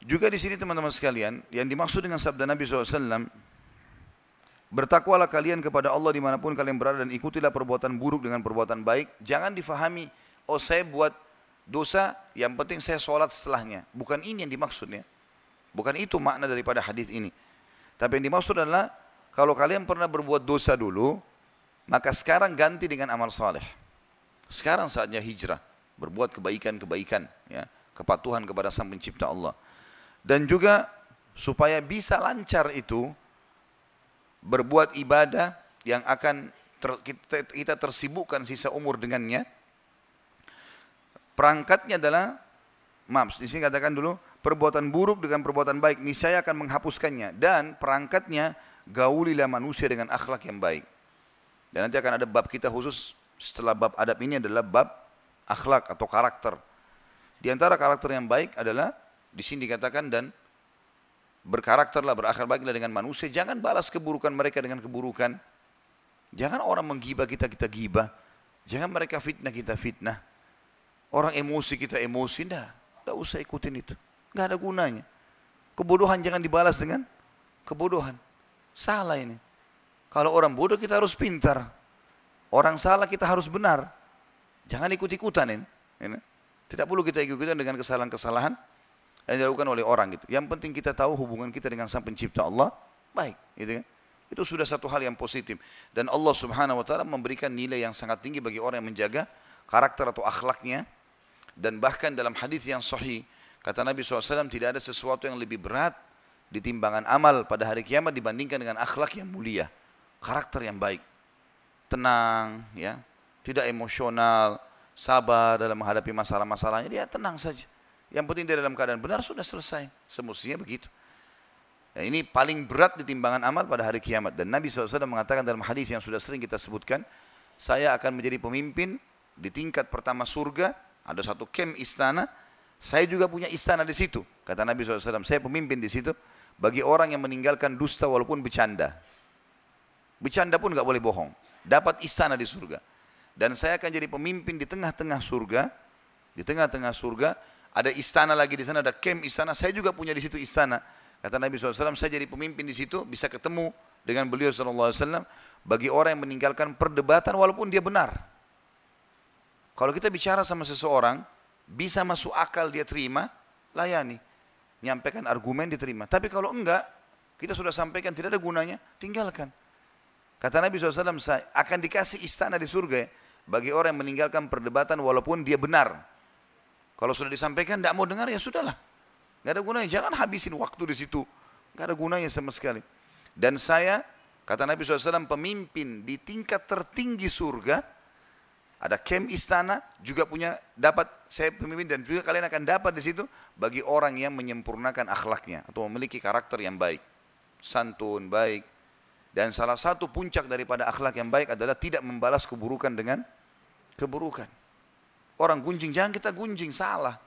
Juga di sini teman-teman sekalian, yang dimaksud dengan sabda Nabi SAW, Bertakwalah kalian kepada Allah di mana pun kalian berada dan ikutilah perbuatan buruk dengan perbuatan baik. Jangan difahami, oh saya buat dosa, yang penting saya sholat setelahnya. Bukan ini yang dimaksudnya. Bukan itu makna daripada hadis ini. Tapi yang dimaksud adalah, kalau kalian pernah berbuat dosa dulu, maka sekarang ganti dengan amal saleh. Sekarang saatnya hijrah, berbuat kebaikan-kebaikan, ya, kepatuhan kepada Sang Pencipta Allah. Dan juga supaya bisa lancar itu, berbuat ibadah yang akan ter, kita, kita tersibukkan sisa umur dengannya. Perangkatnya adalah, maaf, di sini katakan dulu, perbuatan buruk dengan perbuatan baik, niscaya akan menghapuskannya. Dan perangkatnya, gaulilah manusia dengan akhlak yang baik. Dan nanti akan ada bab kita khusus setelah bab adab ini adalah bab akhlak atau karakter. Di antara karakter yang baik adalah di sini dikatakan dan berkarakterlah, berakhlak baiklah dengan manusia. Jangan balas keburukan mereka dengan keburukan. Jangan orang menggibah kita, kita gibah. Jangan mereka fitnah, kita fitnah. Orang emosi, kita emosi. Tidak, tidak usah ikutin itu. Tidak ada gunanya. Kebodohan jangan dibalas dengan kebodohan. Salah ini. Kalau orang bodoh kita harus pintar. Orang salah kita harus benar. Jangan ikut-ikutan ini. Tidak perlu kita ikut-ikutan dengan kesalahan-kesalahan yang dilakukan oleh orang gitu. Yang penting kita tahu hubungan kita dengan Sang Pencipta Allah baik, gitu kan? Itu sudah satu hal yang positif dan Allah Subhanahu wa taala memberikan nilai yang sangat tinggi bagi orang yang menjaga karakter atau akhlaknya dan bahkan dalam hadis yang sahih kata Nabi SAW tidak ada sesuatu yang lebih berat di timbangan amal pada hari kiamat dibandingkan dengan akhlak yang mulia, karakter yang baik, tenang, ya, tidak emosional, sabar dalam menghadapi masalah-masalahnya, dia tenang saja. Yang penting dia dalam keadaan benar sudah selesai. Semestinya begitu. Ya, ini paling berat di timbangan amal pada hari kiamat. Dan Nabi SAW mengatakan dalam hadis yang sudah sering kita sebutkan, saya akan menjadi pemimpin di tingkat pertama surga, ada satu kem istana, saya juga punya istana di situ. Kata Nabi SAW, saya pemimpin di situ bagi orang yang meninggalkan dusta walaupun bercanda. Bercanda pun nggak boleh bohong. Dapat istana di surga. Dan saya akan jadi pemimpin di tengah-tengah surga, di tengah-tengah surga, ada istana lagi di sana, ada camp istana. Saya juga punya di situ istana. Kata Nabi SAW, saya jadi pemimpin di situ, bisa ketemu dengan beliau SAW. Bagi orang yang meninggalkan perdebatan walaupun dia benar. Kalau kita bicara sama seseorang, bisa masuk akal dia terima, layani. Nyampaikan argumen diterima. Tapi kalau enggak, kita sudah sampaikan tidak ada gunanya, tinggalkan. Kata Nabi SAW, akan dikasih istana di surga ya, bagi orang yang meninggalkan perdebatan walaupun dia benar. Kalau sudah disampaikan tidak mau dengar ya sudahlah. Gak ada gunanya. Jangan habisin waktu di situ. Gak ada gunanya sama sekali. Dan saya, kata Nabi SAW, pemimpin di tingkat tertinggi surga, ada kem istana, juga punya dapat saya pemimpin dan juga kalian akan dapat di situ bagi orang yang menyempurnakan akhlaknya atau memiliki karakter yang baik, santun, baik. Dan salah satu puncak daripada akhlak yang baik adalah tidak membalas keburukan dengan keburukan. Orang gunjing, jangan kita gunjing, salah.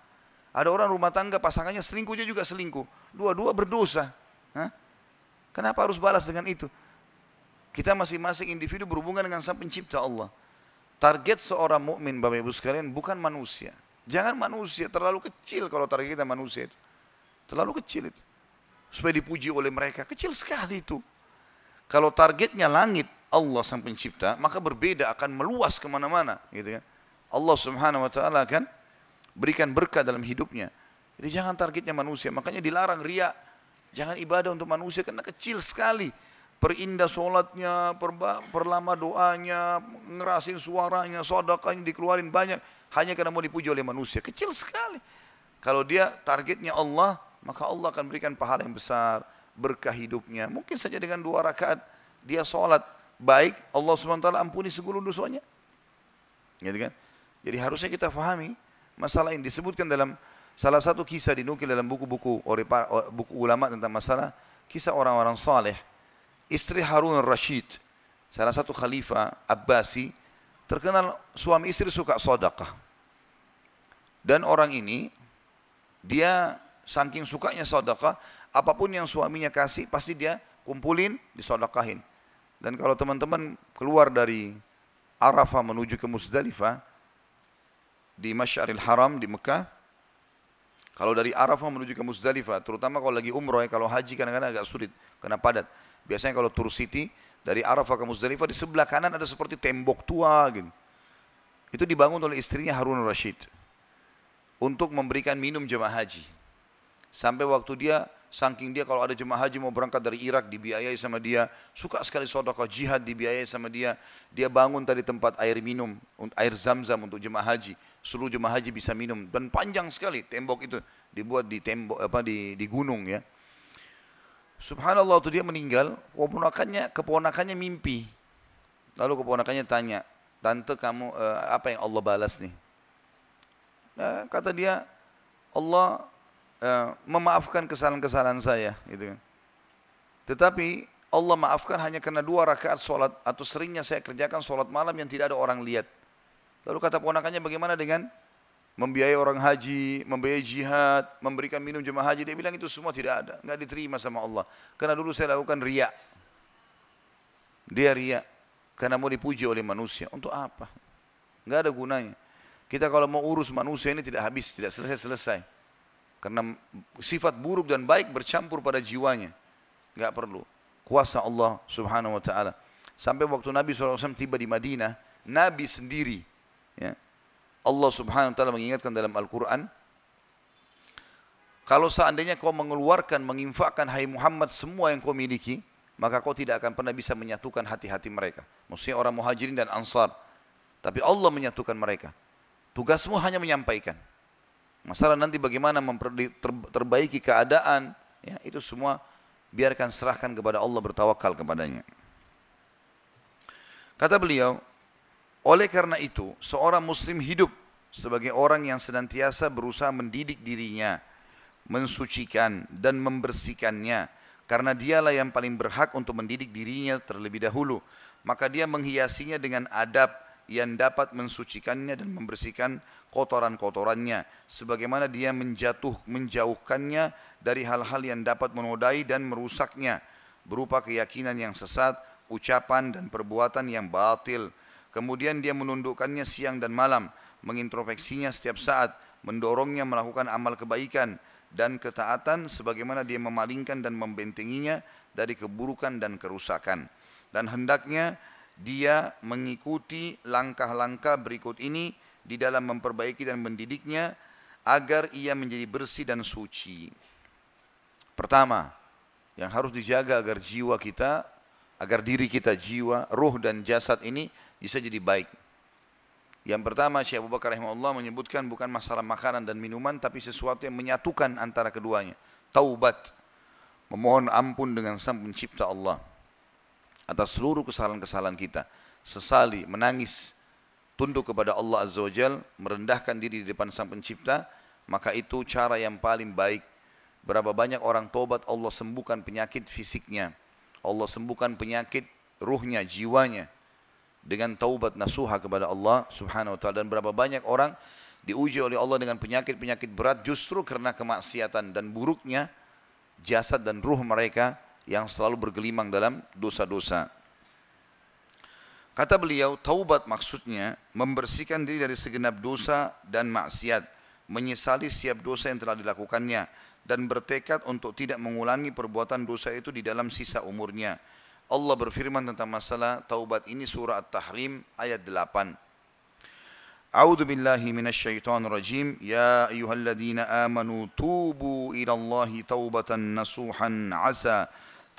Ada orang rumah tangga pasangannya selingkuh, dia juga selingkuh. Dua-dua berdosa. Hah? Kenapa harus balas dengan itu? Kita masing-masing individu berhubungan dengan sang pencipta Allah. Target seorang mukmin Bapak Ibu sekalian bukan manusia. Jangan manusia, terlalu kecil kalau target kita manusia itu. Terlalu kecil itu. Supaya dipuji oleh mereka, kecil sekali itu. Kalau targetnya langit, Allah sang pencipta, maka berbeda akan meluas ke mana-mana. Gitu kan. Allah subhanahu wa ta'ala akan berikan berkah dalam hidupnya. Jadi jangan targetnya manusia. Makanya dilarang ria. Jangan ibadah untuk manusia karena kecil sekali. Perindah sholatnya, perba, perlama doanya, ngerasin suaranya, sodakanya dikeluarin banyak. Hanya karena mau dipuji oleh manusia. Kecil sekali. Kalau dia targetnya Allah, maka Allah akan berikan pahala yang besar. Berkah hidupnya. Mungkin saja dengan dua rakaat dia sholat baik, Allah SWT ampuni segulung dosanya. Gitu kan? Jadi harusnya kita fahami masalah ini disebutkan dalam salah satu kisah dinukil dalam buku-buku buku ulama tentang masalah kisah orang-orang saleh. Istri Harun al-Rashid, salah satu khalifah Abbasi, terkenal suami istri suka sodakah. Dan orang ini, dia saking sukanya sodakah, apa pun yang suaminya kasih, pasti dia kumpulin, disodakahin. Dan kalau teman-teman keluar dari Arafah menuju ke Musdalifah, di Masyaril Haram di Mekah. Kalau dari Arafah menuju ke Muzdalifah, terutama kalau lagi umroh ya, kalau haji kadang-kadang agak sulit, karena padat. Biasanya kalau tur city, Dari Arafah ke Muzdalifah di sebelah kanan ada seperti tembok tua gitu. Itu dibangun oleh istrinya Harun Rashid untuk memberikan minum jemaah haji. Sampai waktu dia Saking dia kalau ada jemaah haji mau berangkat dari Irak dibiayai sama dia, suka sekali sodokah jihad dibiayai sama dia. Dia bangun tadi tempat air minum, air zam-zam untuk jemaah haji. Seluruh jemaah haji bisa minum dan panjang sekali tembok itu dibuat di tembok apa di, di gunung ya. Subhanallah waktu dia meninggal, keponakannya keponakannya mimpi. Lalu keponakannya tanya, tante kamu uh, apa yang Allah balas nih? Nah, kata dia, Allah uh, memaafkan kesalahan-kesalahan saya gitu kan. Tetapi Allah maafkan hanya karena dua rakaat sholat atau seringnya saya kerjakan sholat malam yang tidak ada orang lihat. Lalu kata ponakannya bagaimana dengan membiayai orang haji, membiayai jihad, memberikan minum jemaah haji. Dia bilang itu semua tidak ada, nggak diterima sama Allah. Karena dulu saya lakukan ria. Dia ria karena mau dipuji oleh manusia. Untuk apa? Nggak ada gunanya. Kita kalau mau urus manusia ini tidak habis, tidak selesai-selesai. Karena sifat buruk dan baik bercampur pada jiwanya. Enggak perlu. Kuasa Allah subhanahu wa ta'ala. Sampai waktu Nabi SAW tiba di Madinah, Nabi sendiri, ya, Allah subhanahu wa ta'ala mengingatkan dalam Al-Quran, kalau seandainya kau mengeluarkan, menginfakkan hai Muhammad semua yang kau miliki, maka kau tidak akan pernah bisa menyatukan hati-hati mereka. Maksudnya orang muhajirin dan ansar. Tapi Allah menyatukan mereka. Tugasmu hanya menyampaikan. Masalah nanti bagaimana memperbaiki keadaan, ya, itu semua biarkan serahkan kepada Allah bertawakal kepadanya. Kata beliau, oleh karena itu seorang muslim hidup sebagai orang yang senantiasa berusaha mendidik dirinya, mensucikan dan membersihkannya karena dialah yang paling berhak untuk mendidik dirinya terlebih dahulu. Maka dia menghiasinya dengan adab yang dapat mensucikannya dan membersihkan kotoran-kotorannya sebagaimana dia menjatuh menjauhkannya dari hal-hal yang dapat menodai dan merusaknya berupa keyakinan yang sesat, ucapan dan perbuatan yang batil. Kemudian dia menundukkannya siang dan malam, mengintrospeksinya setiap saat, mendorongnya melakukan amal kebaikan dan ketaatan sebagaimana dia memalingkan dan membentenginya dari keburukan dan kerusakan. Dan hendaknya dia mengikuti langkah-langkah berikut ini di dalam memperbaiki dan mendidiknya agar ia menjadi bersih dan suci. Pertama, yang harus dijaga agar jiwa kita, agar diri kita jiwa, ruh dan jasad ini bisa jadi baik. Yang pertama Syekh Abu Bakar rahimahullah menyebutkan bukan masalah makanan dan minuman tapi sesuatu yang menyatukan antara keduanya. Taubat. Memohon ampun dengan sang pencipta Allah atas seluruh kesalahan-kesalahan kita. Sesali, menangis, tunduk kepada Allah Azza wa merendahkan diri di depan Sang Pencipta, maka itu cara yang paling baik. Berapa banyak orang tobat Allah sembuhkan penyakit fisiknya. Allah sembuhkan penyakit ruhnya, jiwanya. Dengan taubat nasuha kepada Allah subhanahu wa ta'ala. Dan berapa banyak orang diuji oleh Allah dengan penyakit-penyakit berat justru karena kemaksiatan dan buruknya jasad dan ruh mereka yang selalu bergelimang dalam dosa-dosa. Kata beliau, taubat maksudnya membersihkan diri dari segenap dosa dan maksiat, menyesali setiap dosa yang telah dilakukannya, dan bertekad untuk tidak mengulangi perbuatan dosa itu di dalam sisa umurnya. Allah berfirman tentang masalah taubat ini surah At-Tahrim ayat 8. A'udzu billahi minasyaitonir rajim. Ya ayyuhalladzina amanu tubu ila Allahi taubatan nasuhan 'asa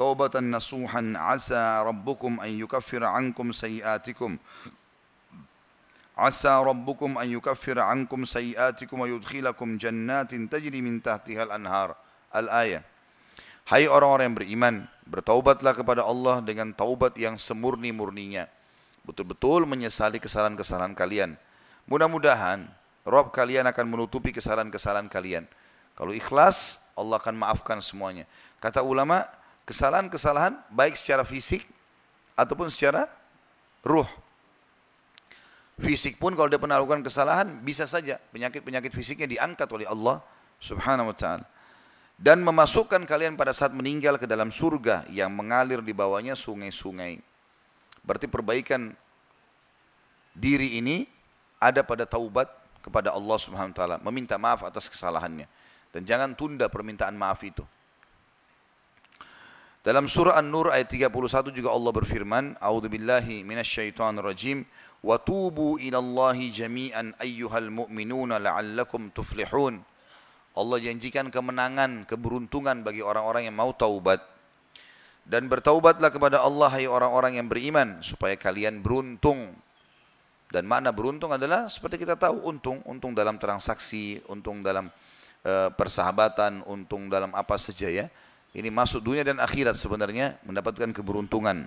توبة نصوحا عسى ربكم أن يكفر عنكم سيئاتكم عسى ربكم أن يكفر عنكم سيئاتكم ويدخلكم جنات تجري من تحتها الأنهار الآية Hai orang-orang yang beriman, bertaubatlah kepada Allah dengan taubat yang semurni-murninya. Betul-betul menyesali kesalahan-kesalahan kalian. Mudah-mudahan Rob kalian akan menutupi kesalahan-kesalahan kalian. Kalau ikhlas, Allah akan maafkan semuanya. Kata ulama, kesalahan-kesalahan baik secara fisik ataupun secara ruh. Fisik pun kalau dia pernah lakukan kesalahan bisa saja penyakit-penyakit fisiknya diangkat oleh Allah Subhanahu wa taala dan memasukkan kalian pada saat meninggal ke dalam surga yang mengalir di bawahnya sungai-sungai. Berarti perbaikan diri ini ada pada taubat kepada Allah Subhanahu wa taala, meminta maaf atas kesalahannya dan jangan tunda permintaan maaf itu. Dalam surah An-Nur ayat 31 juga Allah berfirman, "A'udzubillahi minasyaitonirrajim wa tubu ilallahi jami'an ayyuhal mu'minuna la'allakum tuflihun." Allah janjikan kemenangan, keberuntungan bagi orang-orang yang mau taubat. Dan bertaubatlah kepada Allah hai orang-orang yang beriman supaya kalian beruntung. Dan makna beruntung adalah seperti kita tahu untung, untung dalam transaksi, untung dalam uh, persahabatan, untung dalam apa saja ya. Ini masuk dunia dan akhirat sebenarnya mendapatkan keberuntungan.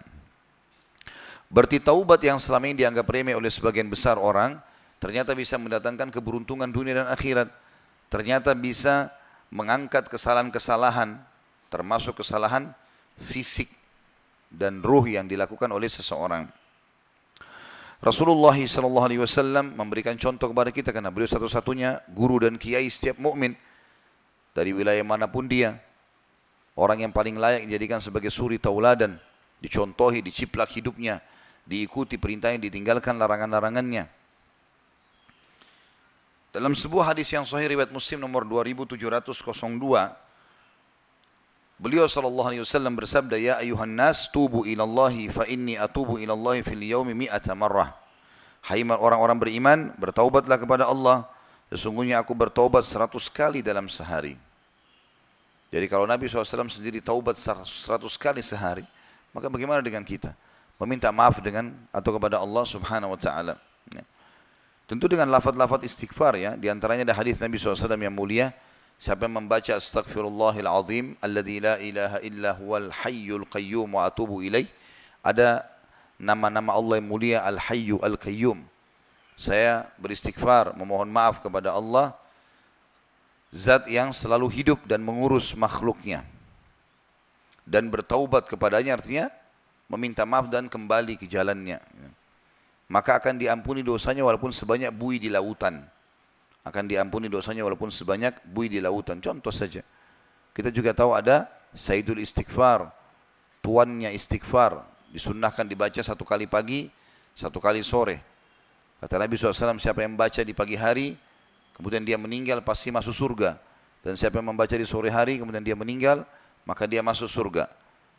Berarti taubat yang selama ini dianggap remeh oleh sebagian besar orang, ternyata bisa mendatangkan keberuntungan dunia dan akhirat. Ternyata bisa mengangkat kesalahan-kesalahan, termasuk kesalahan fisik dan ruh yang dilakukan oleh seseorang. Rasulullah SAW memberikan contoh kepada kita karena beliau satu-satunya guru dan kiai setiap mukmin dari wilayah mana pun dia. Orang yang paling layak dijadikan sebagai suri tauladan, dicontohi, diciplak hidupnya, diikuti perintahnya, ditinggalkan larangan-larangannya. Dalam sebuah hadis yang sahih riwayat Muslim nomor 2702, beliau sallallahu alaihi wasallam bersabda, "Ya ayuhan nas, tubu ila Allah fa inni atubu ila Allah fil yaumi mi'ata marrah." Hai orang-orang beriman, bertaubatlah kepada Allah. Sesungguhnya aku bertaubat seratus kali dalam sehari. Jadi kalau Nabi SAW sendiri taubat seratus kali sehari, maka bagaimana dengan kita? Meminta maaf dengan atau kepada Allah Subhanahu Wa Taala. Ya. Tentu dengan lafaz-lafaz istighfar ya. Di antaranya ada hadis Nabi SAW yang mulia. Siapa yang membaca Astaghfirullahil Azim alladzi la ilaha illa huwal hayyul qayyum wa atubu ilaih. Ada nama-nama Allah yang mulia Al-Hayyu Al-Qayyum. Saya beristighfar memohon maaf kepada Allah zat yang selalu hidup dan mengurus makhluknya dan bertaubat kepadanya artinya meminta maaf dan kembali ke jalannya maka akan diampuni dosanya walaupun sebanyak bui di lautan. Akan diampuni dosanya walaupun sebanyak bui di lautan. Contoh saja. Kita juga tahu ada Sayyidul Istighfar tuannya istighfar. Disunnahkan dibaca satu kali pagi satu kali sore. Kata Nabi SAW siapa yang baca di pagi hari kemudian dia meninggal pasti masuk surga. Dan siapa yang membaca di sore hari kemudian dia meninggal, maka dia masuk surga.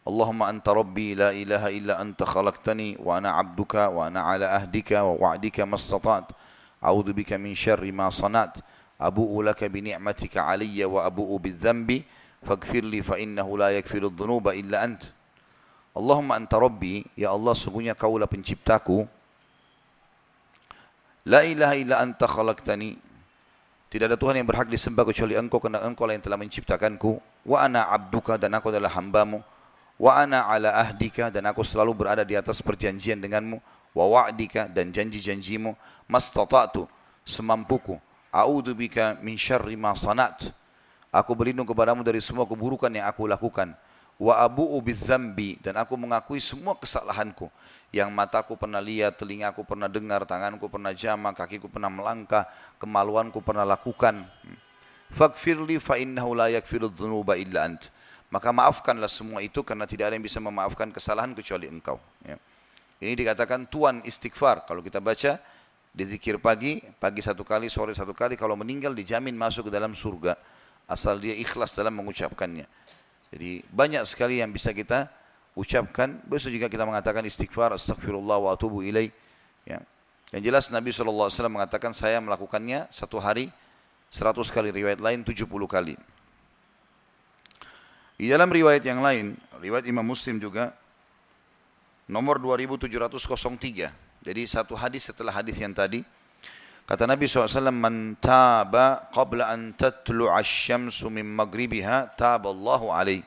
Allahumma anta rabbi la ilaha illa anta khalaqtani wa ana abduka wa ana ala ahdika wa wa'dika mastata'at. A'udzu bika min syarri ma sanat. Abu'u laka bi ni'matika alayya wa abu'u bidzambi faghfir li fa innahu la yaghfiru dhunuba illa ant. Allahumma anta rabbi, ya Allah sungguhnya kaulah penciptaku. La ilaha illa anta khalaqtani, tidak ada Tuhan yang berhak disembah kecuali engkau karena engkau lah yang telah menciptakanku. Wa ana abduka dan aku adalah hambamu. Wa ana ala ahdika dan aku selalu berada di atas perjanjian denganmu. Wa wa'dika dan janji-janjimu. Mastata'tu semampuku. A'udhu bika min syarri ma sanat. Aku berlindung kepadamu dari semua keburukan yang aku lakukan wa abu'u bidzambi dan aku mengakui semua kesalahanku yang mataku pernah lihat, telingaku pernah dengar, tanganku pernah jama, kakiku pernah melangkah, kemaluanku pernah lakukan. Faghfirli fa innahu la yaghfiru dzunuba illa ant. Maka maafkanlah semua itu karena tidak ada yang bisa memaafkan kesalahan kecuali engkau. Ya. Ini dikatakan tuan istighfar. Kalau kita baca di zikir pagi, pagi satu kali, sore satu kali, kalau meninggal dijamin masuk ke dalam surga. Asal dia ikhlas dalam mengucapkannya. Jadi banyak sekali yang bisa kita ucapkan. Besok juga kita mengatakan istighfar, astagfirullah wa atubu ilaih. Ya. Yang jelas Nabi SAW mengatakan saya melakukannya satu hari 100 kali, riwayat lain 70 kali. Di dalam riwayat yang lain, riwayat Imam Muslim juga, nomor 2703. Jadi satu hadis setelah hadis yang tadi, Kata Nabi SAW, Man taba qabla an tatlu'a syamsu min magribiha, taballahu alaih.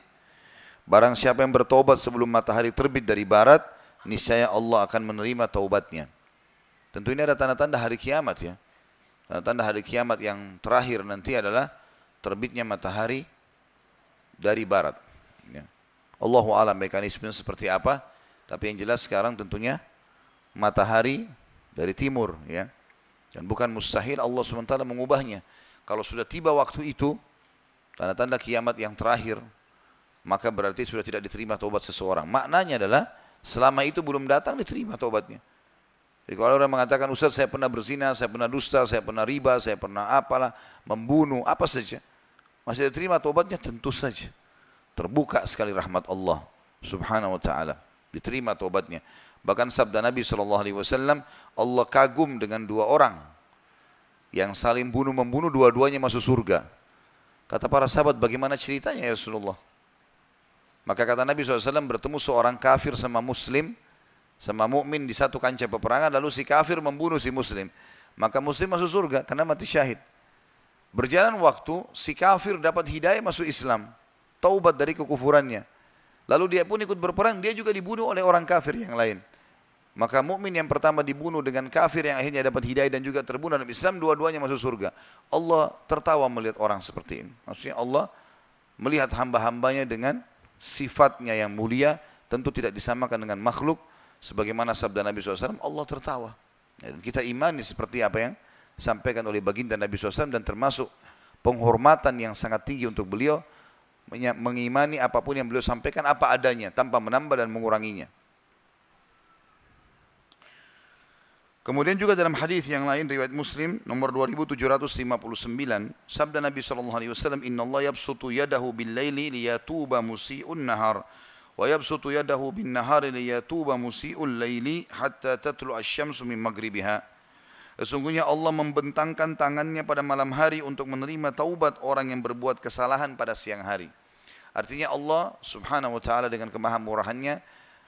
Barang siapa yang bertobat sebelum matahari terbit dari barat, niscaya Allah akan menerima taubatnya. Tentu ini ada tanda-tanda hari kiamat ya. Tanda-tanda hari kiamat yang terakhir nanti adalah terbitnya matahari dari barat. Ya. Allahu alam mekanismenya seperti apa, tapi yang jelas sekarang tentunya matahari dari timur ya dan bukan mustahil Allah SWT mengubahnya. Kalau sudah tiba waktu itu, tanda-tanda kiamat yang terakhir, maka berarti sudah tidak diterima taubat seseorang. Maknanya adalah, selama itu belum datang diterima taubatnya. Jadi kalau orang mengatakan, Ustaz saya pernah berzina, saya pernah dusta, saya pernah riba, saya pernah apalah, membunuh, apa saja. Masih diterima taubatnya? Tentu saja. Terbuka sekali rahmat Allah. Subhanahu wa taala. Diterima taubatnya. Bahkan sabda Nabi wasallam, Allah kagum dengan dua orang yang saling bunuh membunuh dua-duanya masuk surga. Kata para sahabat, bagaimana ceritanya ya Rasulullah? Maka kata Nabi SAW bertemu seorang kafir sama muslim, sama mukmin di satu kancah peperangan, lalu si kafir membunuh si muslim. Maka muslim masuk surga karena mati syahid. Berjalan waktu, si kafir dapat hidayah masuk Islam. Taubat dari kekufurannya. Lalu dia pun ikut berperang, dia juga dibunuh oleh orang kafir yang lain. Maka mukmin yang pertama dibunuh dengan kafir yang akhirnya dapat hidayah dan juga terbunuh dalam Islam, dua-duanya masuk surga. Allah tertawa melihat orang seperti ini. Maksudnya Allah melihat hamba-hambanya dengan sifatnya yang mulia tentu tidak disamakan dengan makhluk sebagaimana sabda Nabi SAW Allah tertawa dan kita imani seperti apa yang disampaikan oleh baginda Nabi SAW dan termasuk penghormatan yang sangat tinggi untuk beliau mengimani apa pun yang beliau sampaikan apa adanya tanpa menambah dan menguranginya. Kemudian juga dalam hadis yang lain riwayat Muslim nomor 2759 sabda Nabi sallallahu alaihi wasallam inna Allah yabsutu yadahu bil laili liyatuba musii'un nahar wa yabsutu yadahu bin nahari liyatuba musii'ul laili hatta tatlu asy-syamsu min maghribiha Sesungguhnya Allah membentangkan tangannya pada malam hari untuk menerima taubat orang yang berbuat kesalahan pada siang hari. Artinya Allah subhanahu wa ta'ala dengan kemahamurahannya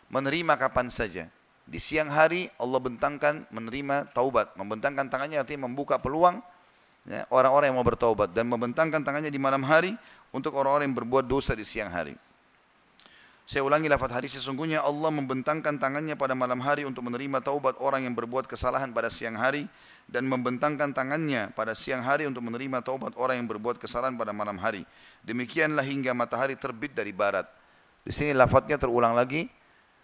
menerima kapan saja. Di siang hari Allah bentangkan menerima taubat, membentangkan tangannya artinya membuka peluang ya, orang-orang yang mau bertaubat dan membentangkan tangannya di malam hari untuk orang-orang yang berbuat dosa di siang hari. Saya ulangi lafaz hadis sesungguhnya Allah membentangkan tangannya pada malam hari untuk menerima taubat orang yang berbuat kesalahan pada siang hari dan membentangkan tangannya pada siang hari untuk menerima taubat orang yang berbuat kesalahan pada malam hari. Demikianlah hingga matahari terbit dari barat. Di sini lafadznya terulang lagi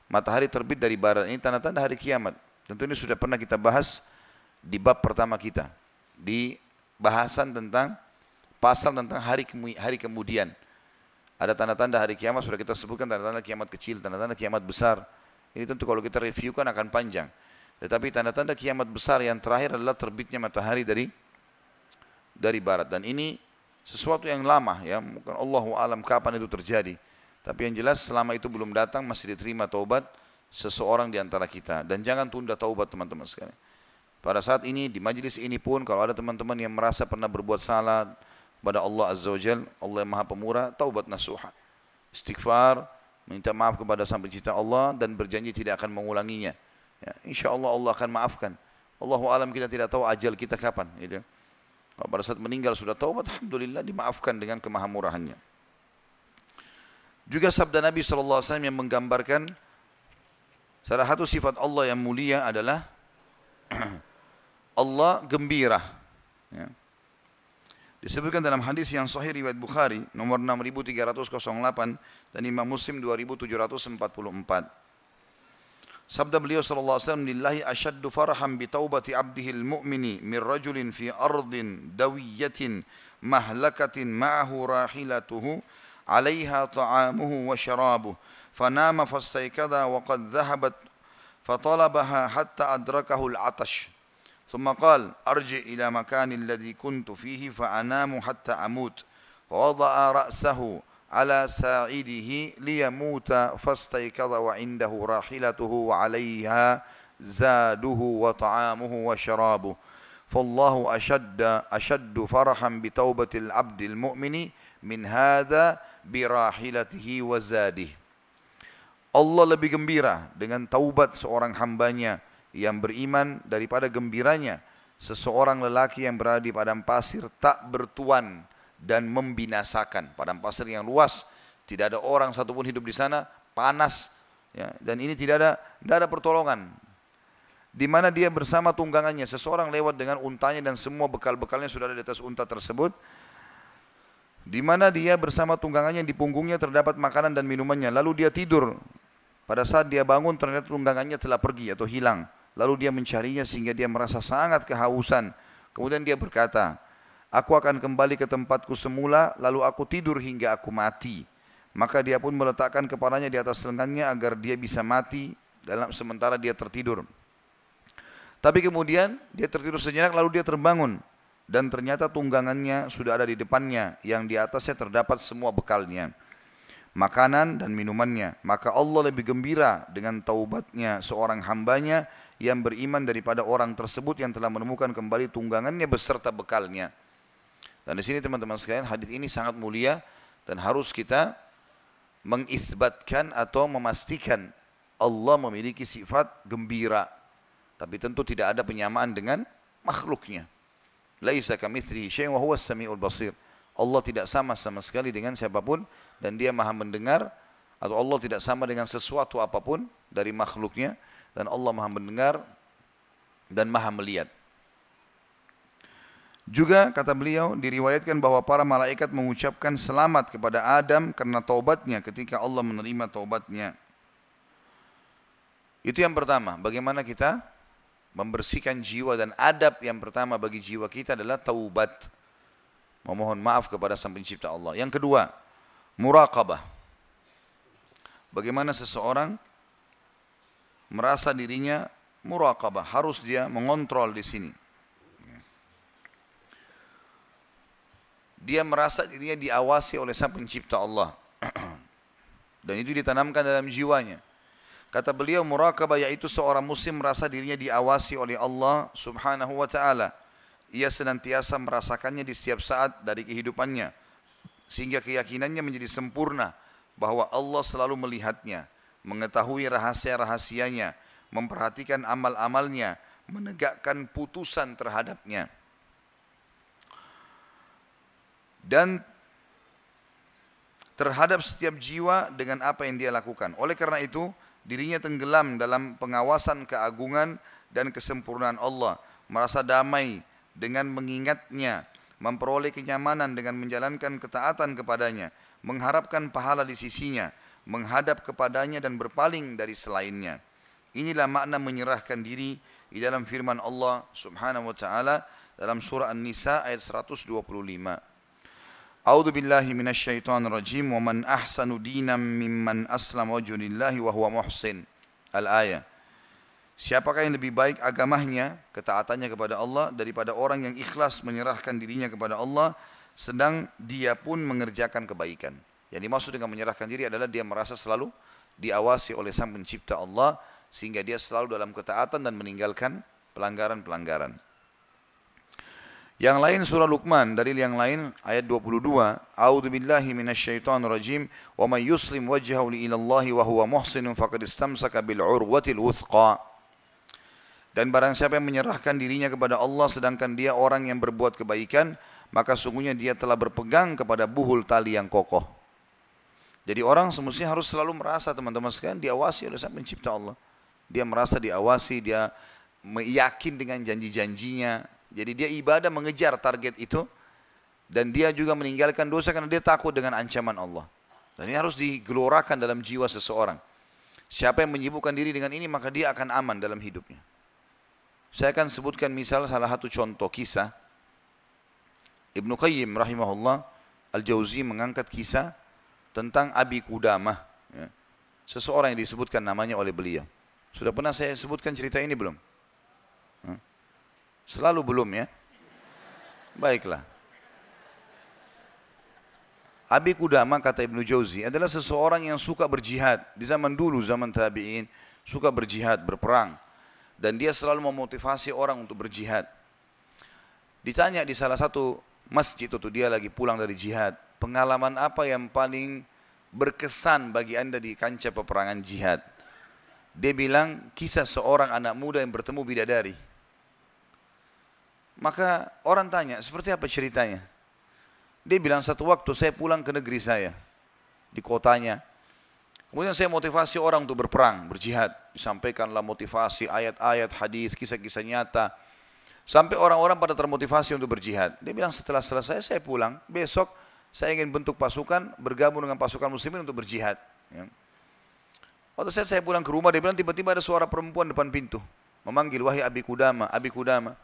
matahari terbit dari barat ini tanda-tanda hari kiamat. Tentu ini sudah pernah kita bahas di bab pertama kita di bahasan tentang pasal tentang hari hari kemudian. Ada tanda-tanda hari kiamat sudah kita sebutkan tanda-tanda kiamat kecil, tanda-tanda kiamat besar. Ini tentu kalau kita reviewkan akan panjang. Tetapi tanda-tanda kiamat besar yang terakhir adalah terbitnya matahari dari dari barat dan ini sesuatu yang lama ya, mungkin Allahu alam kapan itu terjadi. Tapi yang jelas selama itu belum datang masih diterima taubat seseorang di antara kita. Dan jangan tunda taubat teman-teman sekalian. Pada saat ini di majelis ini pun kalau ada teman-teman yang merasa pernah berbuat salah pada Allah Azza wa Jal, Allah yang Maha Pemurah, taubat nasuha. Istighfar, minta maaf kepada sang pencipta Allah dan berjanji tidak akan mengulanginya. Ya, insya Allah Allah akan maafkan. Allahu alam kita tidak tahu ajal kita kapan. Gitu. Kalau pada saat meninggal sudah taubat, Alhamdulillah dimaafkan dengan kemahamurahannya. Juga sabda Nabi SAW yang menggambarkan salah satu sifat Allah yang mulia adalah Allah gembira. Ya. Disebutkan dalam hadis yang sahih riwayat Bukhari nomor 6308 dan Imam Muslim 2744. Sabda beliau sallallahu alaihi wasallam lillahi ashaddu farhan bi taubati abdihi al-mu'mini min rajulin fi ardin dawiyatin mahlakatin ma'ahu rahilatuhu عليها طعامه وشرابه فنام فاستيقظ وقد ذهبت فطلبها حتى أدركه العطش ثم قال أرجع إلى مكان الذي كنت فيه فأنام حتى أموت. ووضع رأسه على ساعده ليموت فاستيقظ وعنده راحلته وعليها زاده وطعامه وشرابه. فالله أشد أشد فرحا بتوبة العبد المؤمن من هذا birahilatihi wa zadih. Allah lebih gembira dengan taubat seorang hambanya. Yang beriman daripada gembiranya seseorang lelaki yang berada di padang pasir tak bertuan dan membinasakan. Padang pasir yang luas, tidak ada orang satupun hidup di sana, panas, ya, dan ini tidak ada tidak ada pertolongan. Di mana dia bersama tunggangannya, seseorang lewat dengan untanya dan semua bekal-bekalnya sudah ada di atas unta tersebut di mana dia bersama tunggangannya di punggungnya terdapat makanan dan minumannya. Lalu dia tidur. Pada saat dia bangun ternyata tunggangannya telah pergi atau hilang. Lalu dia mencarinya sehingga dia merasa sangat kehausan. Kemudian dia berkata, Aku akan kembali ke tempatku semula, lalu aku tidur hingga aku mati. Maka dia pun meletakkan kepalanya di atas lengannya agar dia bisa mati dalam sementara dia tertidur. Tapi kemudian dia tertidur sejenak lalu dia terbangun dan ternyata tunggangannya sudah ada di depannya yang di atasnya terdapat semua bekalnya. makanan dan minumannya. Maka Allah lebih gembira dengan taubatnya seorang hambanya yang beriman daripada orang tersebut yang telah menemukan kembali tunggangannya beserta bekalnya. Dan di sini teman-teman sekalian hadis ini sangat mulia dan harus kita mengisbatkan atau memastikan Allah memiliki sifat gembira. Tapi tentu tidak ada penyamaan dengan makhluknya. Laisa kamitsrihi syai'un wa huwas samiul basir. Allah tidak sama sama sekali dengan siapa pun dan dia maha mendengar atau Allah tidak sama dengan sesuatu apa pun dari makhluknya dan Allah maha mendengar dan maha melihat. Juga kata beliau diriwayatkan bahwa para malaikat mengucapkan selamat kepada Adam karena taubatnya ketika Allah menerima taubatnya. Itu yang pertama, bagaimana kita membersihkan jiwa dan adab yang pertama bagi jiwa kita adalah taubat. Memohon maaf kepada Sang Pencipta Allah. Yang kedua, muraqabah. Bagaimana seseorang merasa dirinya muraqabah, harus dia mengontrol di sini. Dia merasa dirinya diawasi oleh Sang Pencipta Allah. Dan itu ditanamkan dalam jiwanya. Kata beliau murakabah yaitu seorang muslim merasa dirinya diawasi oleh Allah subhanahu wa ta'ala. Ia senantiasa merasakannya di setiap saat dari kehidupannya. Sehingga keyakinannya menjadi sempurna bahwa Allah selalu melihatnya, mengetahui rahasia-rahasianya, memperhatikan amal-amalnya, menegakkan putusan terhadapnya. Dan terhadap setiap jiwa dengan apa yang dia lakukan. Oleh karena itu, dirinya tenggelam dalam pengawasan keagungan dan kesempurnaan Allah, merasa damai dengan mengingatnya, memperoleh kenyamanan dengan menjalankan ketaatan kepadanya, mengharapkan pahala di sisinya, menghadap kepadanya dan berpaling dari selainnya. Inilah makna menyerahkan diri di dalam firman Allah Subhanahu wa taala dalam surah An-Nisa ayat 125. A'udzu billahi minasyaitonir rajim wa man ahsanu dinan mimman aslama wajhulillahi wa huwa muhsin. Al-ayah. Siapakah yang lebih baik agamanya, ketaatannya kepada Allah daripada orang yang ikhlas menyerahkan dirinya kepada Allah sedang dia pun mengerjakan kebaikan. Yang dimaksud dengan menyerahkan diri adalah dia merasa selalu diawasi oleh Sang Pencipta Allah sehingga dia selalu dalam ketaatan dan meninggalkan pelanggaran-pelanggaran. Yang lain surah Luqman dari yang lain ayat 22. A'udzu billahi minasyaitonir rajim. Wa may yuslim wajhahu ila Allah wa huwa muhsinun faqad istamsaka bil urwatil wuthqa. Dan barang siapa yang menyerahkan dirinya kepada Allah sedangkan dia orang yang berbuat kebaikan, maka sungguhnya dia telah berpegang kepada buhul tali yang kokoh. Jadi orang semestinya harus selalu merasa teman-teman sekalian diawasi oleh Sang Pencipta Allah. Dia merasa diawasi, dia yakin dengan janji-janjinya, jadi dia ibadah mengejar target itu dan dia juga meninggalkan dosa karena dia takut dengan ancaman Allah. Dan ini harus digelorakan dalam jiwa seseorang. Siapa yang menyibukkan diri dengan ini maka dia akan aman dalam hidupnya. Saya akan sebutkan misal salah satu contoh kisah Ibnu Qayyim rahimahullah Al-Jauzi mengangkat kisah tentang Abi Kudamah. Ya. Seseorang yang disebutkan namanya oleh beliau. Sudah pernah saya sebutkan cerita ini belum? Selalu belum ya. Baiklah. Abi Kudama kata Ibnu Jauzi adalah seseorang yang suka berjihad di zaman dulu zaman tabi'in suka berjihad berperang dan dia selalu memotivasi orang untuk berjihad. Ditanya di salah satu masjid itu dia lagi pulang dari jihad, pengalaman apa yang paling berkesan bagi anda di kancah peperangan jihad? Dia bilang kisah seorang anak muda yang bertemu bidadari. Maka orang tanya, seperti apa ceritanya? Dia bilang satu waktu saya pulang ke negeri saya, di kotanya. Kemudian saya motivasi orang untuk berperang, berjihad. Disampaikanlah motivasi, ayat-ayat, hadis, kisah-kisah nyata. Sampai orang-orang pada termotivasi untuk berjihad. Dia bilang setelah selesai saya pulang, besok saya ingin bentuk pasukan, bergabung dengan pasukan muslimin untuk berjihad. Ya. Waktu saya, saya pulang ke rumah, dia bilang tiba-tiba ada suara perempuan depan pintu. Memanggil, wahai Abi Kudama, Abi Kudama.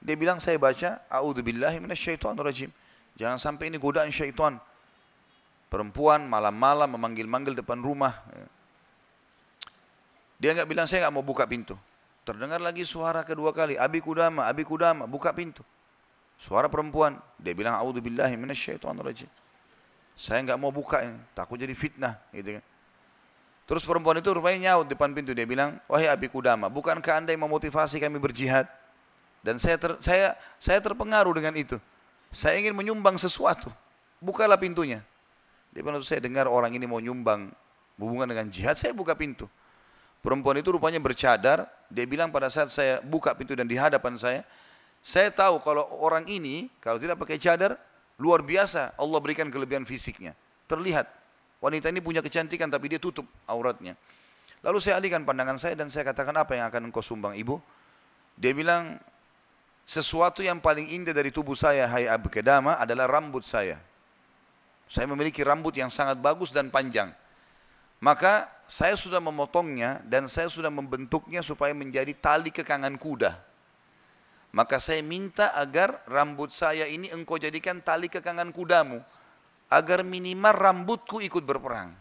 Dia bilang saya baca a'udzubillahi minasyaitonirrajim. Jangan sampai ini godaan syaitan. Perempuan malam-malam memanggil-manggil depan rumah. Dia enggak bilang saya enggak mau buka pintu. Terdengar lagi suara kedua kali, Abi Kudama, Abi Kudama, buka pintu. Suara perempuan. Dia bilang a'udzubillahi minasyaitonirrajim. Saya nggak mau buka ini, takut jadi fitnah. Gitu kan. Terus perempuan itu rupanya nyaut depan pintu. Dia bilang, wahai Abi Kudama, bukankah anda yang memotivasi kami berjihad? Dan saya ter, saya saya terpengaruh dengan itu. Saya ingin menyumbang sesuatu. Bukalah pintunya. Dia bilang, saya dengar orang ini mau nyumbang hubungan dengan jihad, saya buka pintu. Perempuan itu rupanya bercadar. Dia bilang pada saat saya buka pintu dan di hadapan saya, saya tahu kalau orang ini kalau tidak pakai cadar, luar biasa Allah berikan kelebihan fisiknya. Terlihat Wanita ini punya kecantikan tapi dia tutup auratnya. Lalu saya alihkan pandangan saya dan saya katakan apa yang akan engkau sumbang ibu? Dia bilang sesuatu yang paling indah dari tubuh saya hai Abu Kedama adalah rambut saya. Saya memiliki rambut yang sangat bagus dan panjang. Maka saya sudah memotongnya dan saya sudah membentuknya supaya menjadi tali kekangan kuda. Maka saya minta agar rambut saya ini engkau jadikan tali kekangan kudamu agar minimal rambutku ikut berperang.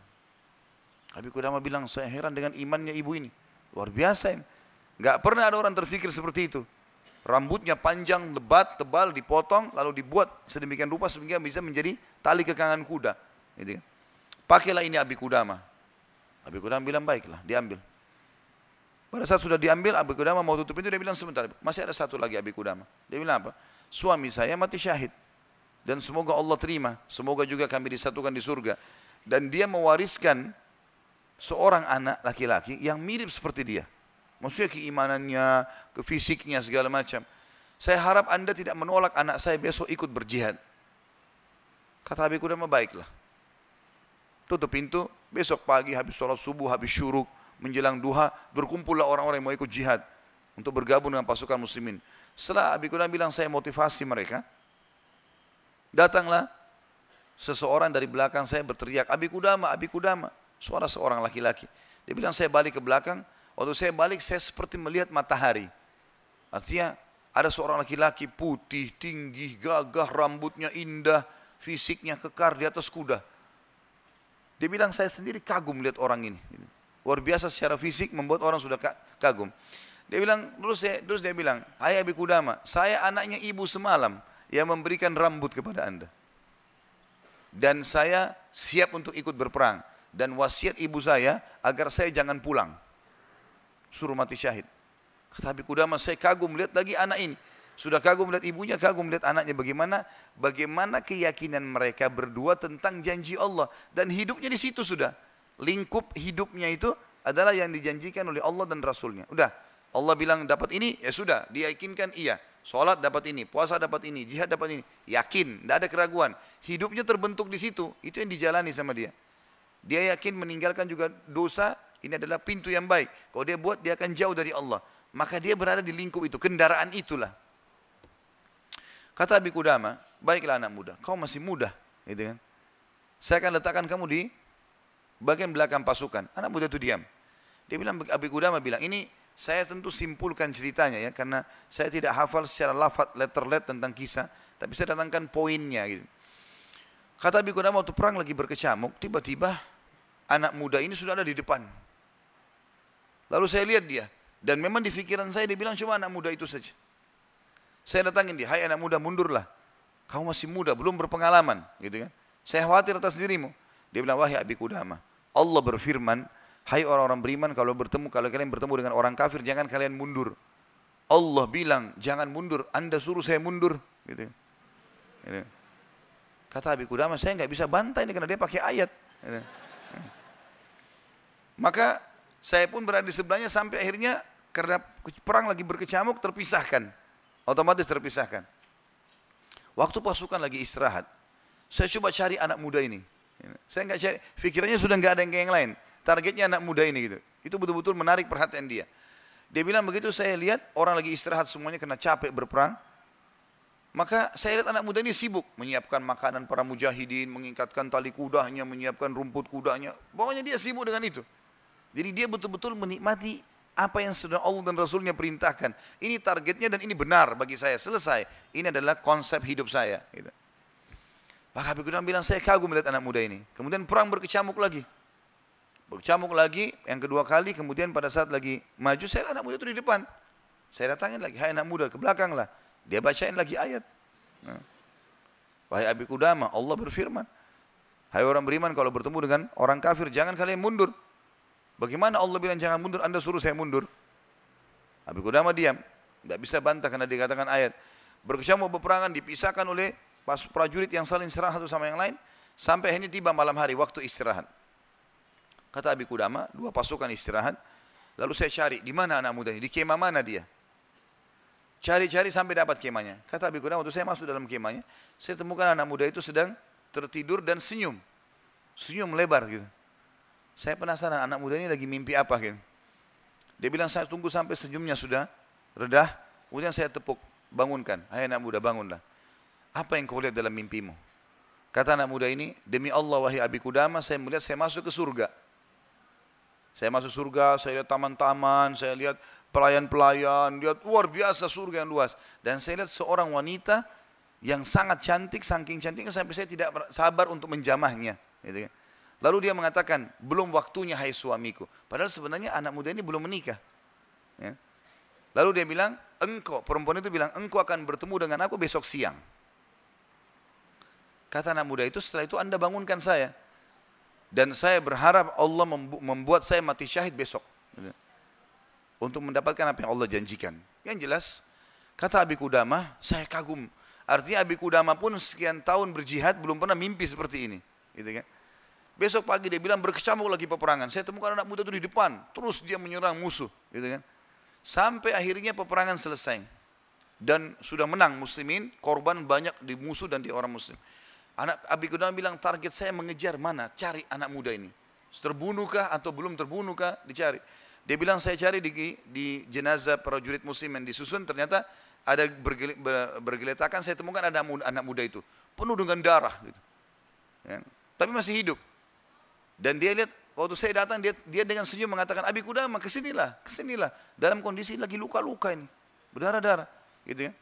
Habib Kudama bilang, saya heran dengan imannya ibu ini. Luar biasa ini. Gak pernah ada orang terfikir seperti itu. Rambutnya panjang, lebat, tebal, dipotong, lalu dibuat sedemikian rupa sehingga bisa menjadi tali kekangan kuda. Gitu kan. Pakailah ini Abi Kudama. Abi Kudama bilang baiklah, diambil. Pada saat sudah diambil, Abi Kudama mau tutup itu, dia bilang sebentar, masih ada satu lagi Abi Kudama. Dia bilang apa? Suami saya mati syahid. Dan semoga Allah terima. Semoga juga kami disatukan di surga. Dan dia mewariskan seorang anak laki-laki yang mirip seperti dia. Maksudnya keimanannya, ke fisiknya segala macam. Saya harap anda tidak menolak anak saya besok ikut berjihad. Kata Habib Kudama baiklah. Tutup pintu, besok pagi habis sholat subuh, habis syuruk, menjelang duha, berkumpullah orang-orang yang mau ikut jihad. Untuk bergabung dengan pasukan muslimin. Setelah Habib Kudama bilang saya motivasi mereka, Datanglah seseorang dari belakang saya berteriak, Abi Kudama, Abi Kudama. Suara seorang laki-laki. Dia bilang, saya balik ke belakang. Waktu saya balik, saya seperti melihat matahari. Artinya, ada seorang laki-laki putih, tinggi, gagah, rambutnya indah, fisiknya kekar di atas kuda. Dia bilang, saya sendiri kagum melihat orang ini. Luar biasa secara fisik membuat orang sudah kagum. Dia bilang, terus, saya, terus dia bilang, Hai Abi Kudama, saya anaknya ibu semalam yang memberikan rambut kepada anda. Dan saya siap untuk ikut berperang. Dan wasiat ibu saya agar saya jangan pulang. Suruh mati syahid. Tapi Kudama saya kagum melihat lagi anak ini. Sudah kagum melihat ibunya, kagum melihat anaknya. Bagaimana bagaimana keyakinan mereka berdua tentang janji Allah. Dan hidupnya di situ sudah. Lingkup hidupnya itu adalah yang dijanjikan oleh Allah dan Rasulnya. Udah, Allah bilang dapat ini, ya sudah, diyakinkan iya. Sholat dapat ini, puasa dapat ini, jihad dapat ini. Yakin, tidak ada keraguan. Hidupnya terbentuk di situ, itu yang dijalani sama dia. Dia yakin meninggalkan juga dosa, ini adalah pintu yang baik. Kalau dia buat, dia akan jauh dari Allah. Maka dia berada di lingkup itu, kendaraan itulah. Kata Abi Kudama, baiklah anak muda, kau masih muda. Gitu kan? Saya akan letakkan kamu di bagian belakang pasukan. Anak muda itu diam. Dia bilang, Abi Kudama bilang, ini saya tentu simpulkan ceritanya ya karena saya tidak hafal secara lafaz letter let tentang kisah, tapi saya datangkan poinnya gitu. Kata Abi Qudamah waktu perang lagi berkecamuk, tiba-tiba anak muda ini sudah ada di depan. Lalu saya lihat dia dan memang di pikiran saya dia bilang cuma anak muda itu saja. Saya datangin dia, "Hai anak muda, mundurlah. Kamu masih muda, belum berpengalaman." gitu kan. Saya khawatir atas dirimu. Dia bilang, "Wahai Abi Qudamah, Allah berfirman, Hai orang-orang beriman kalau bertemu kalau kalian bertemu dengan orang kafir jangan kalian mundur. Allah bilang jangan mundur, Anda suruh saya mundur gitu. gitu. Kata Abi Kudama saya nggak bisa bantai ini karena dia pakai ayat. Gitu. Maka saya pun berada di sebelahnya sampai akhirnya karena perang lagi berkecamuk terpisahkan. Otomatis terpisahkan. Waktu pasukan lagi istirahat, saya coba cari anak muda ini. Saya nggak cari, pikirannya sudah nggak ada yang kayak yang lain. Targetnya anak muda ini gitu. Itu betul-betul menarik perhatian dia. Dia bilang begitu saya lihat orang lagi istirahat semuanya kena capek berperang. Maka saya lihat anak muda ini sibuk menyiapkan makanan para mujahidin, mengikatkan tali kudanya, menyiapkan rumput kudanya. Pokoknya dia sibuk dengan itu. Jadi dia betul-betul menikmati apa yang sudah Allah dan Rasulnya perintahkan. Ini targetnya dan ini benar bagi saya. Selesai. Ini adalah konsep hidup saya. Gitu. Maka Habib bilang, saya kagum melihat anak muda ini. Kemudian perang berkecamuk lagi. Bercamuk lagi, yang kedua kali, kemudian pada saat lagi maju, saya anak muda itu di depan. Saya datangin lagi, hai anak muda, ke belakang lah. Dia bacain lagi ayat. Nah. Wahai Abi Kudama, Allah berfirman, Hai orang beriman kalau bertemu dengan orang kafir jangan kalian mundur. Bagaimana Allah bilang jangan mundur, Anda suruh saya mundur? Abi Qudama diam. Tidak bisa bantah karena dikatakan ayat. Berkecamuk peperangan dipisahkan oleh prajurit yang saling serang satu sama yang lain. Sampai ini tiba malam hari waktu istirahat. Kata Abi Kudama, dua pasukan istirahat. Lalu saya cari, di mana anak muda ini? Di kemah mana dia? Cari-cari sampai dapat kemahnya. Kata Abi Kudama, waktu saya masuk dalam kemahnya, saya temukan anak muda itu sedang tertidur dan senyum. Senyum lebar gitu. Saya penasaran anak muda ini lagi mimpi apa gitu. Dia bilang saya tunggu sampai senyumnya sudah redah. Kemudian saya tepuk, bangunkan. Hai anak muda bangunlah. Apa yang kau lihat dalam mimpimu? Kata anak muda ini, demi Allah wahai Abi Kudama, saya melihat saya masuk ke surga. Saya masuk surga, saya lihat taman-taman, saya lihat pelayan-pelayan, lihat luar biasa surga yang luas. Dan saya lihat seorang wanita yang sangat cantik, saking cantiknya sampai saya tidak sabar untuk menjamahnya. Gitu kan. Lalu dia mengatakan, belum waktunya hai suamiku. Padahal sebenarnya anak muda ini belum menikah. Ya. Lalu dia bilang, engkau, perempuan itu bilang, engkau akan bertemu dengan aku besok siang. Kata anak muda itu setelah itu anda bangunkan saya. Dan saya berharap Allah membuat saya mati syahid besok. Untuk mendapatkan apa yang Allah janjikan. Yang jelas, kata Abi Kudama, saya kagum. Artinya Abi Kudama pun sekian tahun berjihad belum pernah mimpi seperti ini. Gitu kan? Besok pagi dia bilang berkecamuk lagi peperangan. Saya temukan anak muda itu di depan. Terus dia menyerang musuh. Gitu kan? Sampai akhirnya peperangan selesai. Dan sudah menang muslimin, korban banyak di musuh dan di orang muslim. Anak Abi Kudama bilang target saya mengejar mana? Cari anak muda ini. Terbunuhkah atau belum terbunuhkah? Dicari. Dia bilang saya cari di, di jenazah prajurit muslim yang disusun ternyata ada bergele, bergeletakan saya temukan ada anak muda itu penuh dengan darah gitu. Ya. Tapi masih hidup. Dan dia lihat waktu saya datang dia, dia dengan senyum mengatakan Abi Kudama ke sinilah, ke sinilah dalam kondisi lagi luka-luka ini berdarah-darah gitu ya.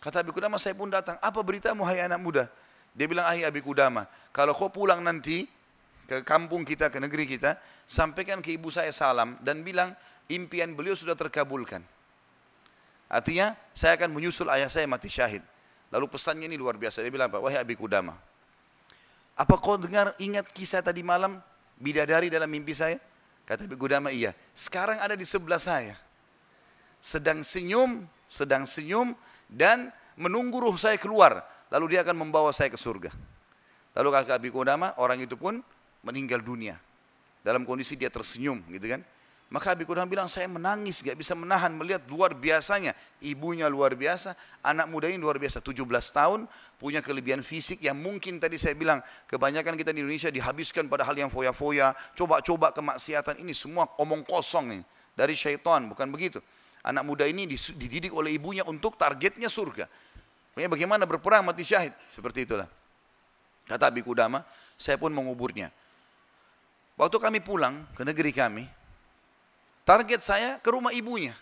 Kata Abi Kudama saya pun datang. Apa beritamu hai anak muda? Dia bilang, ahi Abi Kudama, kalau kau pulang nanti ke kampung kita, ke negeri kita, sampaikan ke ibu saya salam dan bilang, impian beliau sudah terkabulkan. Artinya, saya akan menyusul ayah saya mati syahid. Lalu pesannya ini luar biasa. Dia bilang apa? Wahai Abi Kudama, apa kau dengar ingat kisah tadi malam bidadari dalam mimpi saya? Kata Abi Kudama, iya. Sekarang ada di sebelah saya. Sedang senyum, sedang senyum dan menunggu ruh saya keluar lalu dia akan membawa saya ke surga. Lalu kata Abi Qudama, orang itu pun meninggal dunia. Dalam kondisi dia tersenyum gitu kan. Maka Abi Qudama bilang, saya menangis, gak bisa menahan melihat luar biasanya. Ibunya luar biasa, anak muda ini luar biasa. 17 tahun, punya kelebihan fisik yang mungkin tadi saya bilang, kebanyakan kita di Indonesia dihabiskan pada hal yang foya-foya, coba-coba kemaksiatan. Ini semua omong kosong nih, dari syaitan, bukan begitu. Anak muda ini dididik oleh ibunya untuk targetnya surga. Pokoknya bagaimana berperang mati syahid. Seperti itulah. Kata Abi Kudama, saya pun menguburnya. Waktu kami pulang ke negeri kami, target saya ke rumah ibunya.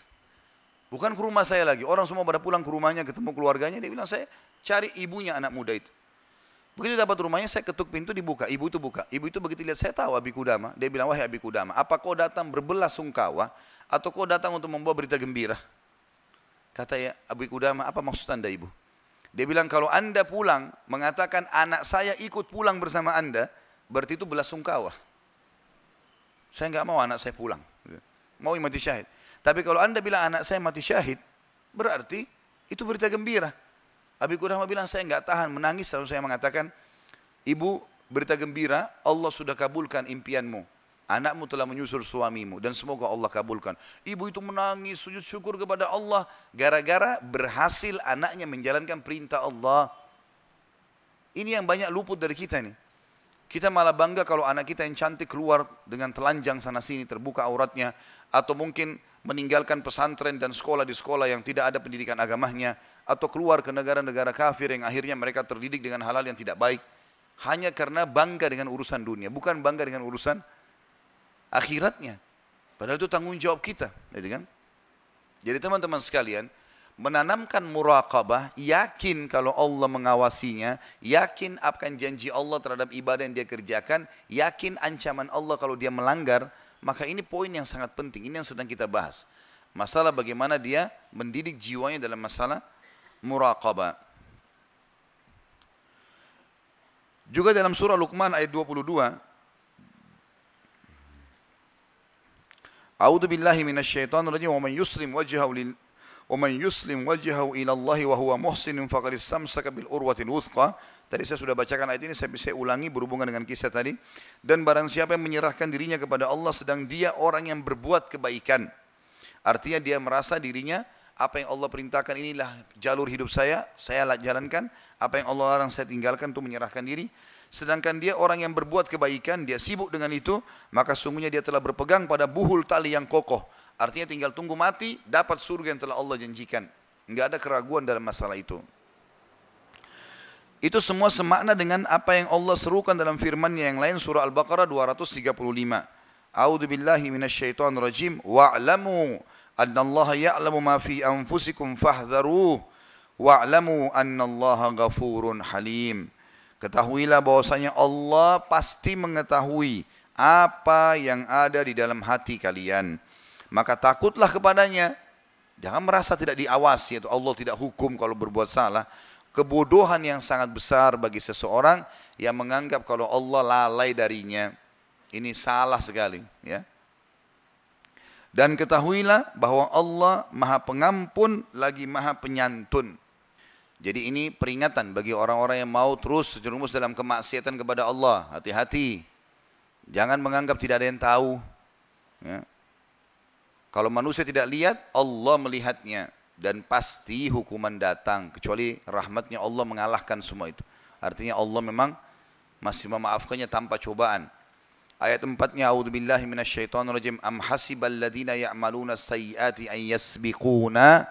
Bukan ke rumah saya lagi. Orang semua pada pulang ke rumahnya, ketemu keluarganya. Dia bilang, saya cari ibunya anak muda itu. Begitu dapat rumahnya, saya ketuk pintu dibuka. Ibu itu buka. Ibu itu begitu lihat, saya tahu Abi Kudama. Dia bilang, wahai Abi Kudama, apa kau datang berbelas sungkawa atau kau datang untuk membawa berita gembira? Kata ya Abi Kudama, apa maksud anda ibu? Dia bilang kalau anda pulang mengatakan anak saya ikut pulang bersama anda, berarti itu belas sungkawa. Saya nggak mau anak saya pulang. Mau mati syahid. Tapi kalau anda bilang anak saya mati syahid, berarti itu berita gembira. Abi Kudama bilang saya nggak tahan menangis lalu saya mengatakan, ibu berita gembira Allah sudah kabulkan impianmu. Anakmu telah menyusul suamimu dan semoga Allah kabulkan. Ibu itu menangis sujud syukur kepada Allah gara-gara berhasil anaknya menjalankan perintah Allah. Ini yang banyak luput dari kita nih. Kita malah bangga kalau anak kita yang cantik keluar dengan telanjang sana sini terbuka auratnya atau mungkin meninggalkan pesantren dan sekolah di sekolah yang tidak ada pendidikan agamanya atau keluar ke negara-negara kafir yang akhirnya mereka terdidik dengan halal yang tidak baik hanya karena bangga dengan urusan dunia, bukan bangga dengan urusan akhiratnya. Padahal itu tanggung jawab kita, gitu kan? Jadi teman-teman sekalian, menanamkan muraqabah, yakin kalau Allah mengawasinya, yakin akan janji Allah terhadap ibadah yang dia kerjakan, yakin ancaman Allah kalau dia melanggar, maka ini poin yang sangat penting, ini yang sedang kita bahas. Masalah bagaimana dia mendidik jiwanya dalam masalah muraqabah. Juga dalam surah Luqman ayat 22, A'udzu billahi minasyaitonir rajim wa man yuslim wajhahu lil wa man yuslim wajhahu ila Allah wa huwa muhsinun faqad istamsaka bil urwatil wuthqa. Tadi saya sudah bacakan ayat ini, saya bisa ulangi berhubungan dengan kisah tadi. Dan barang siapa yang menyerahkan dirinya kepada Allah sedang dia orang yang berbuat kebaikan. Artinya dia merasa dirinya apa yang Allah perintahkan inilah jalur hidup saya, saya jalankan. Apa yang Allah larang saya tinggalkan untuk menyerahkan diri. Sedangkan dia orang yang berbuat kebaikan, dia sibuk dengan itu, maka sungguhnya dia telah berpegang pada buhul tali yang kokoh. Artinya tinggal tunggu mati, dapat surga yang telah Allah janjikan. Enggak ada keraguan dalam masalah itu. Itu semua semakna dengan apa yang Allah serukan dalam firman-Nya yang lain surah Al-Baqarah 235. A'udzu billahi minasyaitonir rajim wa'lamu anna Allah ya'lamu ma fi anfusikum fahdharuh wa'lamu anna Allah ghafurun halim. Ketahuilah bahwasanya Allah pasti mengetahui apa yang ada di dalam hati kalian. Maka takutlah kepadanya. Jangan merasa tidak diawasi atau Allah tidak hukum kalau berbuat salah kebodohan yang sangat besar bagi seseorang yang menganggap kalau Allah lalai darinya. Ini salah sekali, ya. Dan ketahuilah bahwa Allah Maha Pengampun lagi Maha Penyantun. Jadi ini peringatan bagi orang-orang yang mau terus terjerumus dalam kemaksiatan kepada Allah. Hati-hati. Jangan menganggap tidak ada yang tahu. Ya. Kalau manusia tidak lihat, Allah melihatnya dan pasti hukuman datang kecuali rahmatnya Allah mengalahkan semua itu. Artinya Allah memang masih memaafkannya tanpa cobaan. Ayat empatnya A'udzubillahi minasyaitonirrajim am hasibal ladzina ya'maluna sayyiati an yasbiquna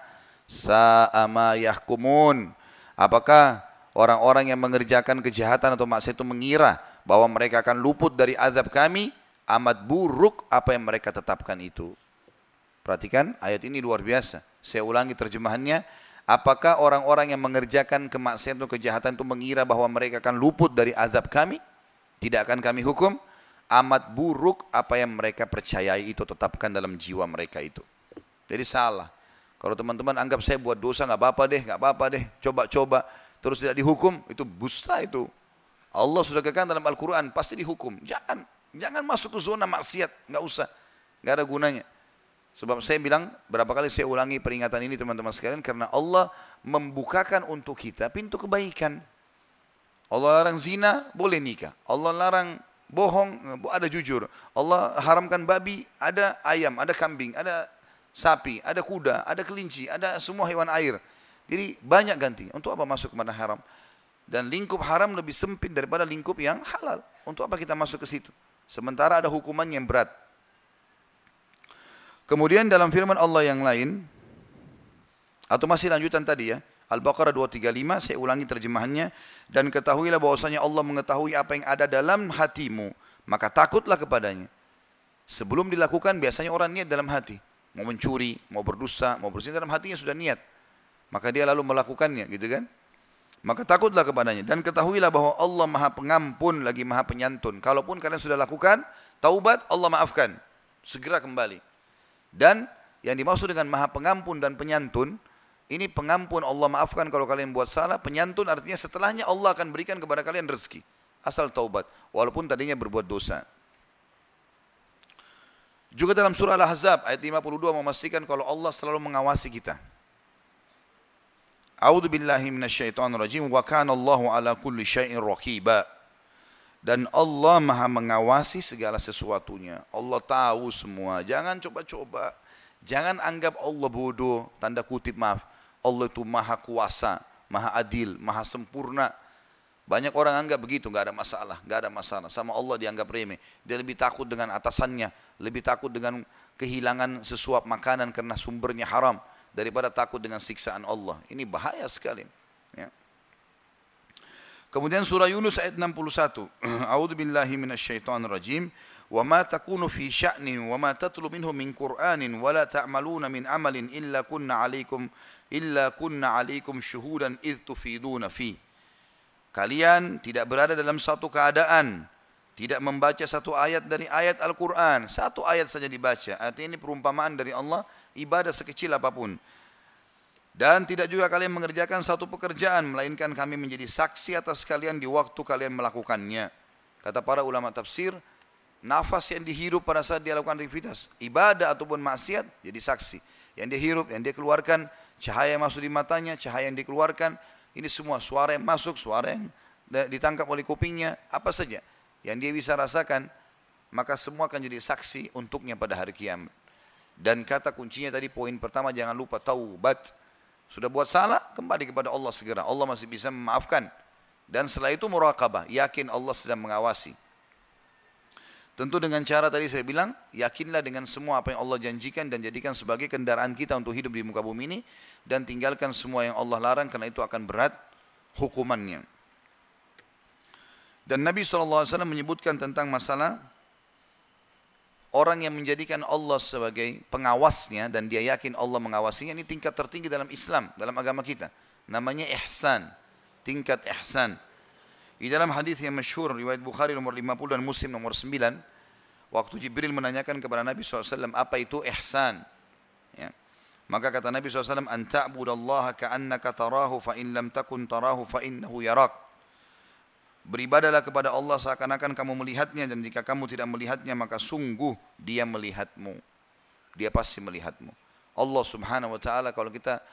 sa'a ma yahkumun. Apakah orang-orang yang mengerjakan kejahatan atau maksiat itu mengira bahwa mereka akan luput dari azab kami? Amat buruk apa yang mereka tetapkan itu. Perhatikan ayat ini luar biasa. Saya ulangi terjemahannya. Apakah orang-orang yang mengerjakan kemaksiatan atau kejahatan itu mengira bahwa mereka akan luput dari azab kami? Tidak akan kami hukum? Amat buruk apa yang mereka percayai itu tetapkan dalam jiwa mereka itu. Jadi salah. Kalau teman-teman anggap saya buat dosa nggak apa-apa deh, nggak apa-apa deh, coba-coba terus tidak dihukum, itu busta itu. Allah sudah katakan dalam Al-Quran pasti dihukum. Jangan, jangan masuk ke zona maksiat, nggak usah, nggak ada gunanya. Sebab saya bilang berapa kali saya ulangi peringatan ini teman-teman sekalian karena Allah membukakan untuk kita pintu kebaikan. Allah larang zina, boleh nikah. Allah larang bohong, ada jujur. Allah haramkan babi, ada ayam, ada kambing, ada sapi, ada kuda, ada kelinci, ada semua hewan air. Jadi banyak ganti. Untuk apa masuk ke mana haram? Dan lingkup haram lebih sempit daripada lingkup yang halal. Untuk apa kita masuk ke situ? Sementara ada hukuman yang berat. Kemudian dalam firman Allah yang lain, atau masih lanjutan tadi ya, Al-Baqarah 235, saya ulangi terjemahannya, dan ketahuilah bahwasanya Allah mengetahui apa yang ada dalam hatimu, maka takutlah kepadanya. Sebelum dilakukan biasanya orang niat dalam hati, mau mencuri, mau berdosa, mau berzina dalam hatinya sudah niat. Maka dia lalu melakukannya, gitu kan? Maka takutlah kepadanya dan ketahuilah bahwa Allah Maha Pengampun lagi Maha Penyantun. Kalaupun kalian sudah lakukan taubat, Allah maafkan. Segera kembali. Dan yang dimaksud dengan maha pengampun dan penyantun, ini pengampun Allah maafkan kalau kalian buat salah, penyantun artinya setelahnya Allah akan berikan kepada kalian rezeki. Asal taubat, walaupun tadinya berbuat dosa. Juga dalam surah Al-Ahzab ayat 52 memastikan kalau Allah selalu mengawasi kita. A'udzu billahi minasyaitonir rajim wa kana Allahu ala kulli syai'in raqiba. Dan Allah maha mengawasi segala sesuatunya. Allah tahu semua. Jangan coba-coba. Jangan anggap Allah bodoh. Tanda kutip maaf. Allah itu maha kuasa, maha adil, maha sempurna. Banyak orang anggap begitu, nggak ada masalah, nggak ada masalah. Sama Allah dianggap remeh. Dia lebih takut dengan atasannya, lebih takut dengan kehilangan sesuap makanan karena sumbernya haram daripada takut dengan siksaan Allah. Ini bahaya sekali. Ya. Kemudian surah Yunus ayat 61. A'udzu billahi minasyaitonir rajim. Wa ma takunu fi sya'nin wa ma tatlu minhu min Qur'anin wa la ta'maluna min amalin illa kunna 'alaikum illa kunna 'alaikum syuhudan id tufiduna fi. Kalian tidak berada dalam satu keadaan tidak membaca satu ayat dari ayat Al-Quran. Satu ayat saja dibaca. Artinya ini perumpamaan dari Allah, ibadah sekecil apa pun. Dan tidak juga kalian mengerjakan satu pekerjaan, melainkan kami menjadi saksi atas kalian di waktu kalian melakukannya. Kata para ulama tafsir, nafas yang dihirup pada saat dia lakukan aktivitas, ibadah ataupun maksiat, jadi saksi. Yang dia hirup, yang dia keluarkan, cahaya yang masuk di matanya, cahaya yang dikeluarkan, ini semua suara yang masuk, suara yang ditangkap oleh kupingnya, apa saja yang dia bisa rasakan, maka semua akan jadi saksi untuknya pada hari kiamat. Dan kata kuncinya tadi poin pertama jangan lupa taubat. Sudah buat salah, kembali kepada Allah segera. Allah masih bisa memaafkan. Dan setelah itu muraqabah, yakin Allah sedang mengawasi. Tentu dengan cara tadi saya bilang, yakinlah dengan semua apa yang Allah janjikan dan jadikan sebagai kendaraan kita untuk hidup di muka bumi ini dan tinggalkan semua yang Allah larang karena itu akan berat hukumannya. Dan Nabi SAW menyebutkan tentang masalah orang yang menjadikan Allah sebagai pengawasnya dan dia yakin Allah mengawasinya ini tingkat tertinggi dalam Islam, dalam agama kita. Namanya ihsan, tingkat ihsan. Di dalam hadis yang masyhur riwayat Bukhari nomor 50 dan Muslim nomor 9, waktu Jibril menanyakan kepada Nabi SAW apa itu ihsan. Ya. Maka kata Nabi SAW, "An ta'budallaha ka'annaka tarahu fa lam takun tarahu fa yarak." Beribadalah kepada Allah seakan-akan kamu melihatnya dan jika kamu tidak melihatnya maka sungguh dia melihatmu. Dia pasti melihatmu. Allah subhanahu wa ta'ala kalau kita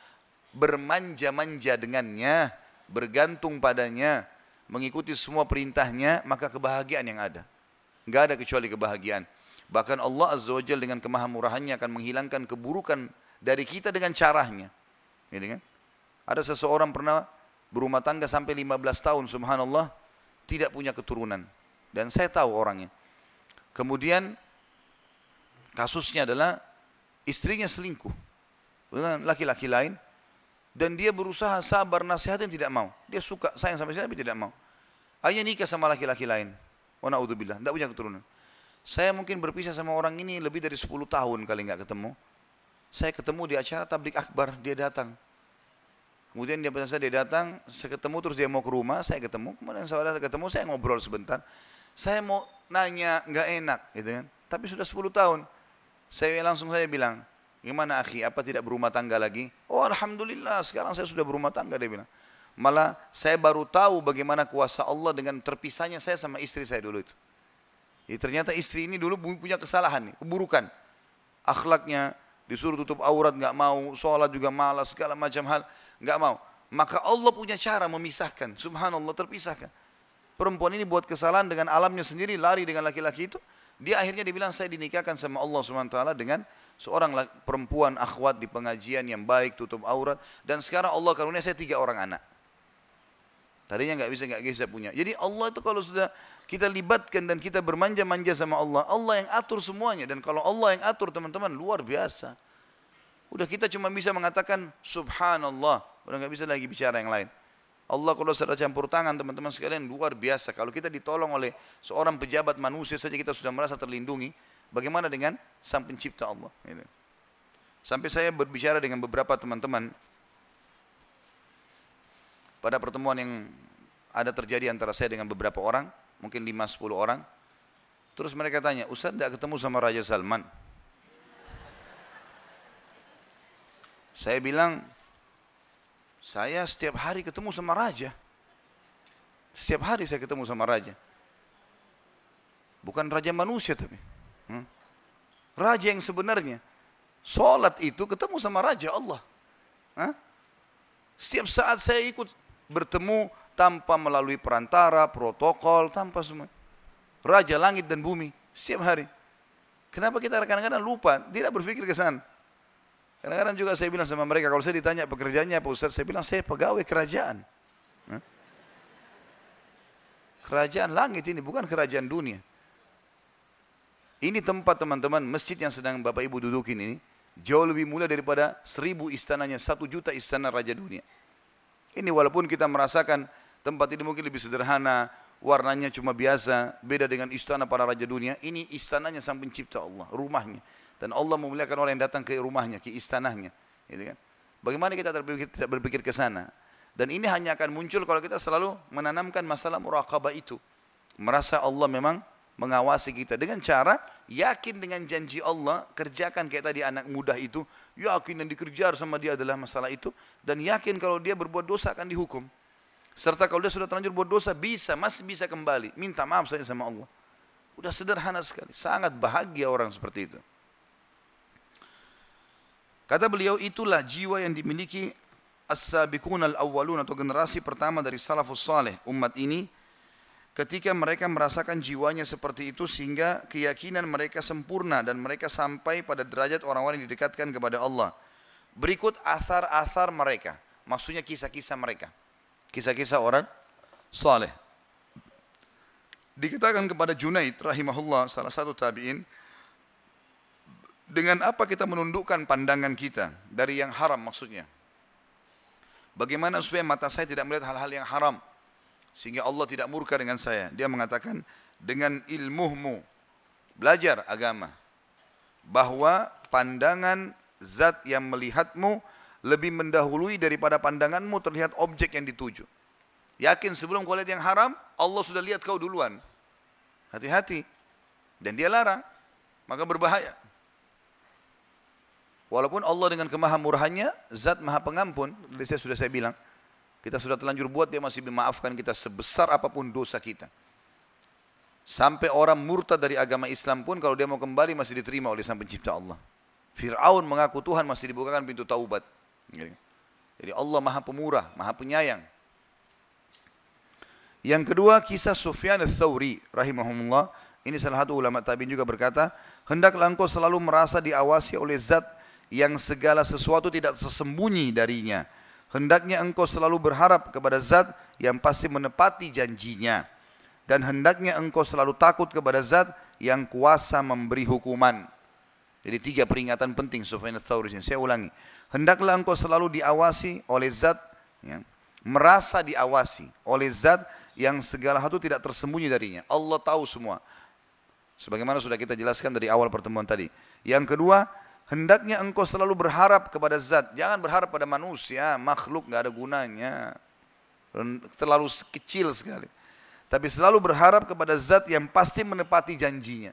bermanja-manja dengannya, bergantung padanya, mengikuti semua perintahnya, maka kebahagiaan yang ada. Enggak ada kecuali kebahagiaan. Bahkan Allah Azza wa dengan kemahamurahannya akan menghilangkan keburukan dari kita dengan caranya. Ini kan? Ada seseorang pernah berumah tangga sampai 15 tahun, subhanallah, tidak punya keturunan. Dan saya tahu orangnya. Kemudian kasusnya adalah istrinya selingkuh dengan laki-laki lain dan dia berusaha sabar nasihatin tidak mau. Dia suka sayang sama saya tapi tidak mau. Akhirnya nikah sama laki-laki lain. Wa naudzubillah, tidak punya keturunan. Saya mungkin berpisah sama orang ini lebih dari 10 tahun kali nggak ketemu. Saya ketemu di acara tablik akbar, dia datang. Kemudian dia saya dia datang, saya ketemu terus dia mau ke rumah, saya ketemu, kemudian saya ketemu, saya ngobrol sebentar. Saya mau nanya, nggak enak, gitu kan. Tapi sudah 10 tahun. Saya langsung saya bilang, gimana akhi, apa tidak berumah tangga lagi? Oh Alhamdulillah, sekarang saya sudah berumah tangga, dia bilang. Malah saya baru tahu bagaimana kuasa Allah dengan terpisahnya saya sama istri saya dulu itu. Jadi ternyata istri ini dulu punya kesalahan, nih, keburukan. Akhlaknya, disuruh tutup aurat nggak mau, sholat juga malas, segala macam hal nggak mau. Maka Allah punya cara memisahkan. Subhanallah terpisahkan. Perempuan ini buat kesalahan dengan alamnya sendiri, lari dengan laki-laki itu. Dia akhirnya dibilang saya dinikahkan sama Allah SWT dengan seorang perempuan akhwat di pengajian yang baik, tutup aurat. Dan sekarang Allah karunia saya tiga orang anak. Tadinya nggak bisa nggak bisa punya. Jadi Allah itu kalau sudah kita libatkan dan kita bermanja-manja sama Allah, Allah yang atur semuanya. Dan kalau Allah yang atur teman-teman luar biasa. Udah kita cuma bisa mengatakan subhanallah. Udah nggak bisa lagi bicara yang lain. Allah kalau sudah campur tangan teman-teman sekalian luar biasa. Kalau kita ditolong oleh seorang pejabat manusia saja kita sudah merasa terlindungi. Bagaimana dengan sang pencipta Allah? Ini. Sampai saya berbicara dengan beberapa teman-teman pada pertemuan yang ada terjadi antara saya dengan beberapa orang, mungkin 5-10 orang. Terus mereka tanya, Ustaz tidak ketemu sama Raja Salman? Saya bilang, saya setiap hari ketemu sama raja. Setiap hari saya ketemu sama raja. Bukan raja manusia tapi. Hmm? Raja yang sebenarnya. Sholat itu ketemu sama raja Allah. Hah? Setiap saat saya ikut bertemu tanpa melalui perantara, protokol, tanpa semua. Raja langit dan bumi, setiap hari. Kenapa kita kadang-kadang lupa, tidak berpikir ke sana. Kadang-kadang juga saya bilang sama mereka, kalau saya ditanya pekerjaannya apa Ustaz, saya bilang saya pegawai kerajaan. Kerajaan langit ini, bukan kerajaan dunia. Ini tempat teman-teman, masjid yang sedang Bapak Ibu dudukin ini, jauh lebih mulia daripada seribu istananya, satu juta istana raja dunia. Ini walaupun kita merasakan tempat ini mungkin lebih sederhana, warnanya cuma biasa, beda dengan istana para raja dunia, ini istananya sang pencipta Allah, rumahnya. Dan Allah memuliakan orang yang datang ke rumahnya, ke istanahnya. Gitu kan? Bagaimana kita berpikir, tidak berpikir ke sana? Dan ini hanya akan muncul kalau kita selalu menanamkan masalah muraqabah itu. Merasa Allah memang mengawasi kita dengan cara yakin dengan janji Allah, kerjakan kayak tadi anak muda itu, yakin dan dikejar sama dia adalah masalah itu dan yakin kalau dia berbuat dosa akan dihukum. Serta kalau dia sudah terlanjur buat dosa bisa, masih bisa kembali, minta maaf saja sama Allah. Udah sederhana sekali, sangat bahagia orang seperti itu. Kata beliau itulah jiwa yang dimiliki as-sabiqun al-awwalun atau generasi pertama dari salafus saleh umat ini ketika mereka merasakan jiwanya seperti itu sehingga keyakinan mereka sempurna dan mereka sampai pada derajat orang-orang yang didekatkan kepada Allah. Berikut asar-asar mereka, maksudnya kisah-kisah mereka. Kisah-kisah orang saleh. Dikatakan kepada Junaid rahimahullah salah satu tabi'in dengan apa kita menundukkan pandangan kita dari yang haram maksudnya. Bagaimana supaya mata saya tidak melihat hal-hal yang haram sehingga Allah tidak murka dengan saya. Dia mengatakan dengan ilmuhmu belajar agama bahwa pandangan zat yang melihatmu lebih mendahului daripada pandanganmu terlihat objek yang dituju. Yakin sebelum kau lihat yang haram, Allah sudah lihat kau duluan. Hati-hati. Dan dia larang. Maka berbahaya. Walaupun Allah dengan kemahamurahannya, zat maha pengampun. Saya sudah saya bilang. Kita sudah terlanjur buat, dia masih memaafkan kita sebesar apa pun dosa kita. Sampai orang murtad dari agama Islam pun kalau dia mau kembali masih diterima oleh sang pencipta Allah. Fir'aun mengaku Tuhan masih dibukakan pintu taubat. Jadi Allah maha pemurah, maha penyayang. Yang kedua kisah Sufyan al-Thawri rahimahumullah. Ini salah satu ulama tabi'in juga berkata, hendaklah engkau selalu merasa diawasi oleh zat yang segala sesuatu tidak tersembunyi darinya Hendaknya engkau selalu berharap kepada zat yang pasti menepati janjinya. Dan hendaknya engkau selalu takut kepada zat yang kuasa memberi hukuman. Jadi tiga peringatan penting Sufyan al-Thawri Saya ulangi. Hendaklah engkau selalu diawasi oleh zat ya, merasa diawasi oleh zat yang segala hal itu tidak tersembunyi darinya. Allah tahu semua. Sebagaimana sudah kita jelaskan dari awal pertemuan tadi. Yang kedua, Hendaknya engkau selalu berharap kepada zat. Jangan berharap pada manusia, makhluk nggak ada gunanya. Terlalu kecil sekali. Tapi selalu berharap kepada zat yang pasti menepati janjinya.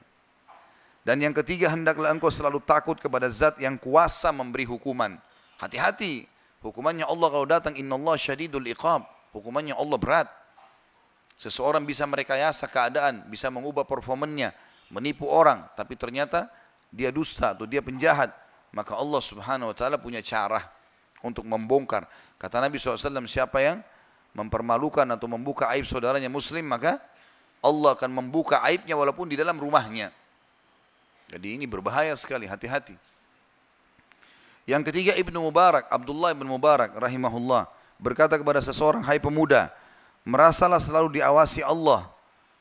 Dan yang ketiga, hendaklah engkau selalu takut kepada zat yang kuasa memberi hukuman. Hati-hati. Hukumannya Allah kalau datang, inna Allah syadidul iqab. Hukumannya Allah berat. Seseorang bisa merekayasa keadaan, bisa mengubah performannya, menipu orang, tapi ternyata dia dusta atau dia penjahat, maka Allah Subhanahu wa taala punya cara untuk membongkar. Kata Nabi SAW, siapa yang mempermalukan atau membuka aib saudaranya muslim, maka Allah akan membuka aibnya walaupun di dalam rumahnya. Jadi ini berbahaya sekali, hati-hati. Yang ketiga Ibnu Mubarak, Abdullah Ibn Mubarak rahimahullah berkata kepada seseorang, "Hai pemuda, merasalah selalu diawasi Allah."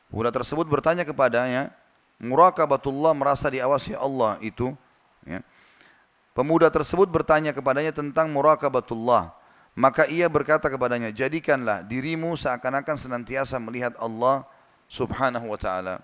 Pemuda tersebut bertanya kepadanya, Murakabatullah merasa diawasi Allah itu. Ya. Pemuda tersebut bertanya kepadanya tentang murakabatullah. Maka ia berkata kepadanya, jadikanlah dirimu seakan-akan senantiasa melihat Allah subhanahu wa ta'ala.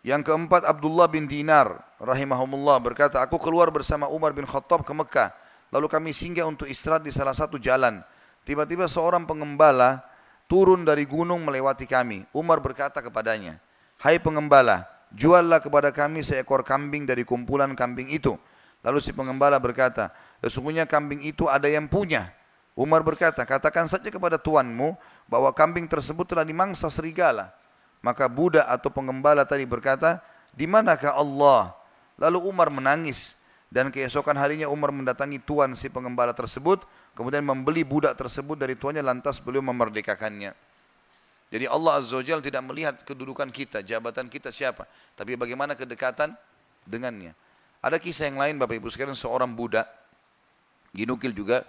Yang keempat Abdullah bin Dinar rahimahumullah berkata, aku keluar bersama Umar bin Khattab ke Mekah. Lalu kami singgah untuk istirahat di salah satu jalan. Tiba-tiba seorang pengembala turun dari gunung melewati kami. Umar berkata kepadanya, Hai pengembala, juallah kepada kami seekor kambing dari kumpulan kambing itu. Lalu si pengembala berkata, sesungguhnya kambing itu ada yang punya. Umar berkata, katakan saja kepada tuanmu bahwa kambing tersebut telah dimangsa serigala. Maka budak atau pengembala tadi berkata, di manakah Allah? Lalu Umar menangis dan keesokan harinya Umar mendatangi tuan si pengembala tersebut, kemudian membeli budak tersebut dari tuannya lantas beliau memerdekakannya. Jadi Allah Azza wa Jal tidak melihat kedudukan kita, jabatan kita siapa. Tapi bagaimana kedekatan dengannya. Ada kisah yang lain Bapak Ibu sekalian, seorang budak, ginukil juga,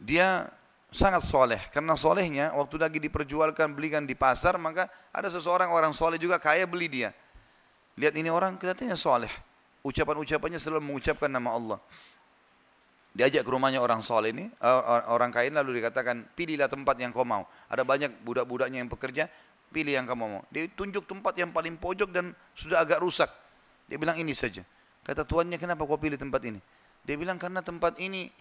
dia sangat soleh. Karena solehnya, waktu lagi diperjualkan, belikan di pasar, maka ada seseorang orang soleh juga kaya beli dia. Lihat ini orang kelihatannya soleh. Ucapan-ucapannya selalu mengucapkan nama Allah. Diajak ke rumahnya orang soleh ini, orang kain lalu dikatakan, pilihlah tempat yang kau mau. Ada banyak budak-budaknya yang pekerja, pilih yang kamu mau. Dia tunjuk tempat yang paling pojok dan sudah agak rusak. Dia bilang ini saja. Kata tuannya, kenapa kau pilih tempat ini? Dia bilang, karena tempat ini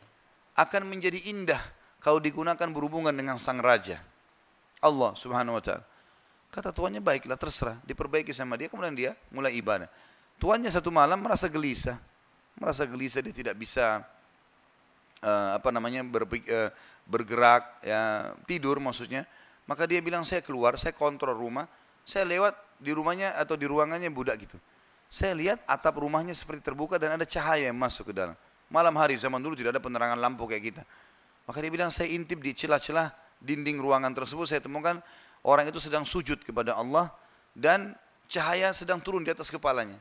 akan menjadi indah kalau digunakan berhubungan dengan sang raja. Allah subhanahu wa ta'ala. Kata tuannya baiklah terserah, diperbaiki sama dia, kemudian dia mulai ibadah. Tuannya satu malam merasa gelisah, merasa gelisah dia tidak bisa uh, apa namanya berpik, uh, bergerak, ya tidur maksudnya. Maka dia bilang saya keluar, saya kontrol rumah, saya lewat di rumahnya atau di ruangannya budak gitu. Saya lihat atap rumahnya seperti terbuka dan ada cahaya yang masuk ke dalam. Malam hari zaman dulu tidak ada penerangan lampu kayak kita. Maka dia bilang saya intip di celah-celah dinding ruangan tersebut saya temukan orang itu sedang sujud kepada Allah dan cahaya sedang turun di atas kepalanya.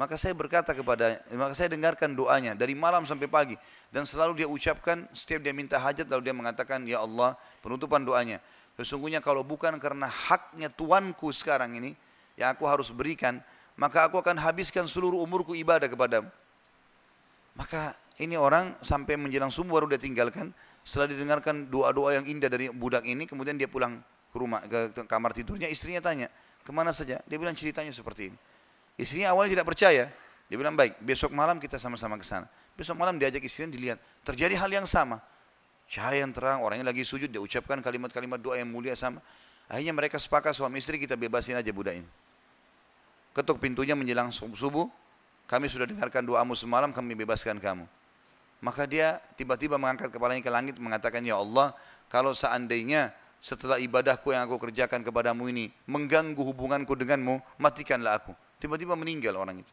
Maka saya berkata kepada, maka saya dengarkan doanya dari malam sampai pagi dan selalu dia ucapkan setiap dia minta hajat lalu dia mengatakan ya Allah penutupan doanya. Sesungguhnya kalau bukan karena haknya tuanku sekarang ini yang aku harus berikan, maka aku akan habiskan seluruh umurku ibadah kepadamu. Maka ini orang sampai menjelang subuh baru dia tinggalkan. Setelah didengarkan doa-doa yang indah dari budak ini, kemudian dia pulang ke rumah ke kamar tidurnya istrinya tanya ke mana saja dia bilang ceritanya seperti ini istrinya awalnya tidak percaya. Dia bilang baik besok malam kita sama-sama ke sana. Besok malam diajak istrinya dilihat. Terjadi hal yang sama. Cahaya yang terang orangnya lagi sujud dia ucapkan kalimat-kalimat doa yang mulia sama. Akhirnya mereka sepakat suami istri kita bebasin aja budak ini. Ketuk pintunya menjelang subuh. Kami sudah dengarkan doamu semalam kami bebaskan kamu. Maka dia tiba-tiba mengangkat kepalanya ke langit mengatakan ya Allah kalau seandainya setelah ibadahku yang aku kerjakan kepadamu ini mengganggu hubunganku denganmu, matikanlah aku. Tiba-tiba meninggal orang itu.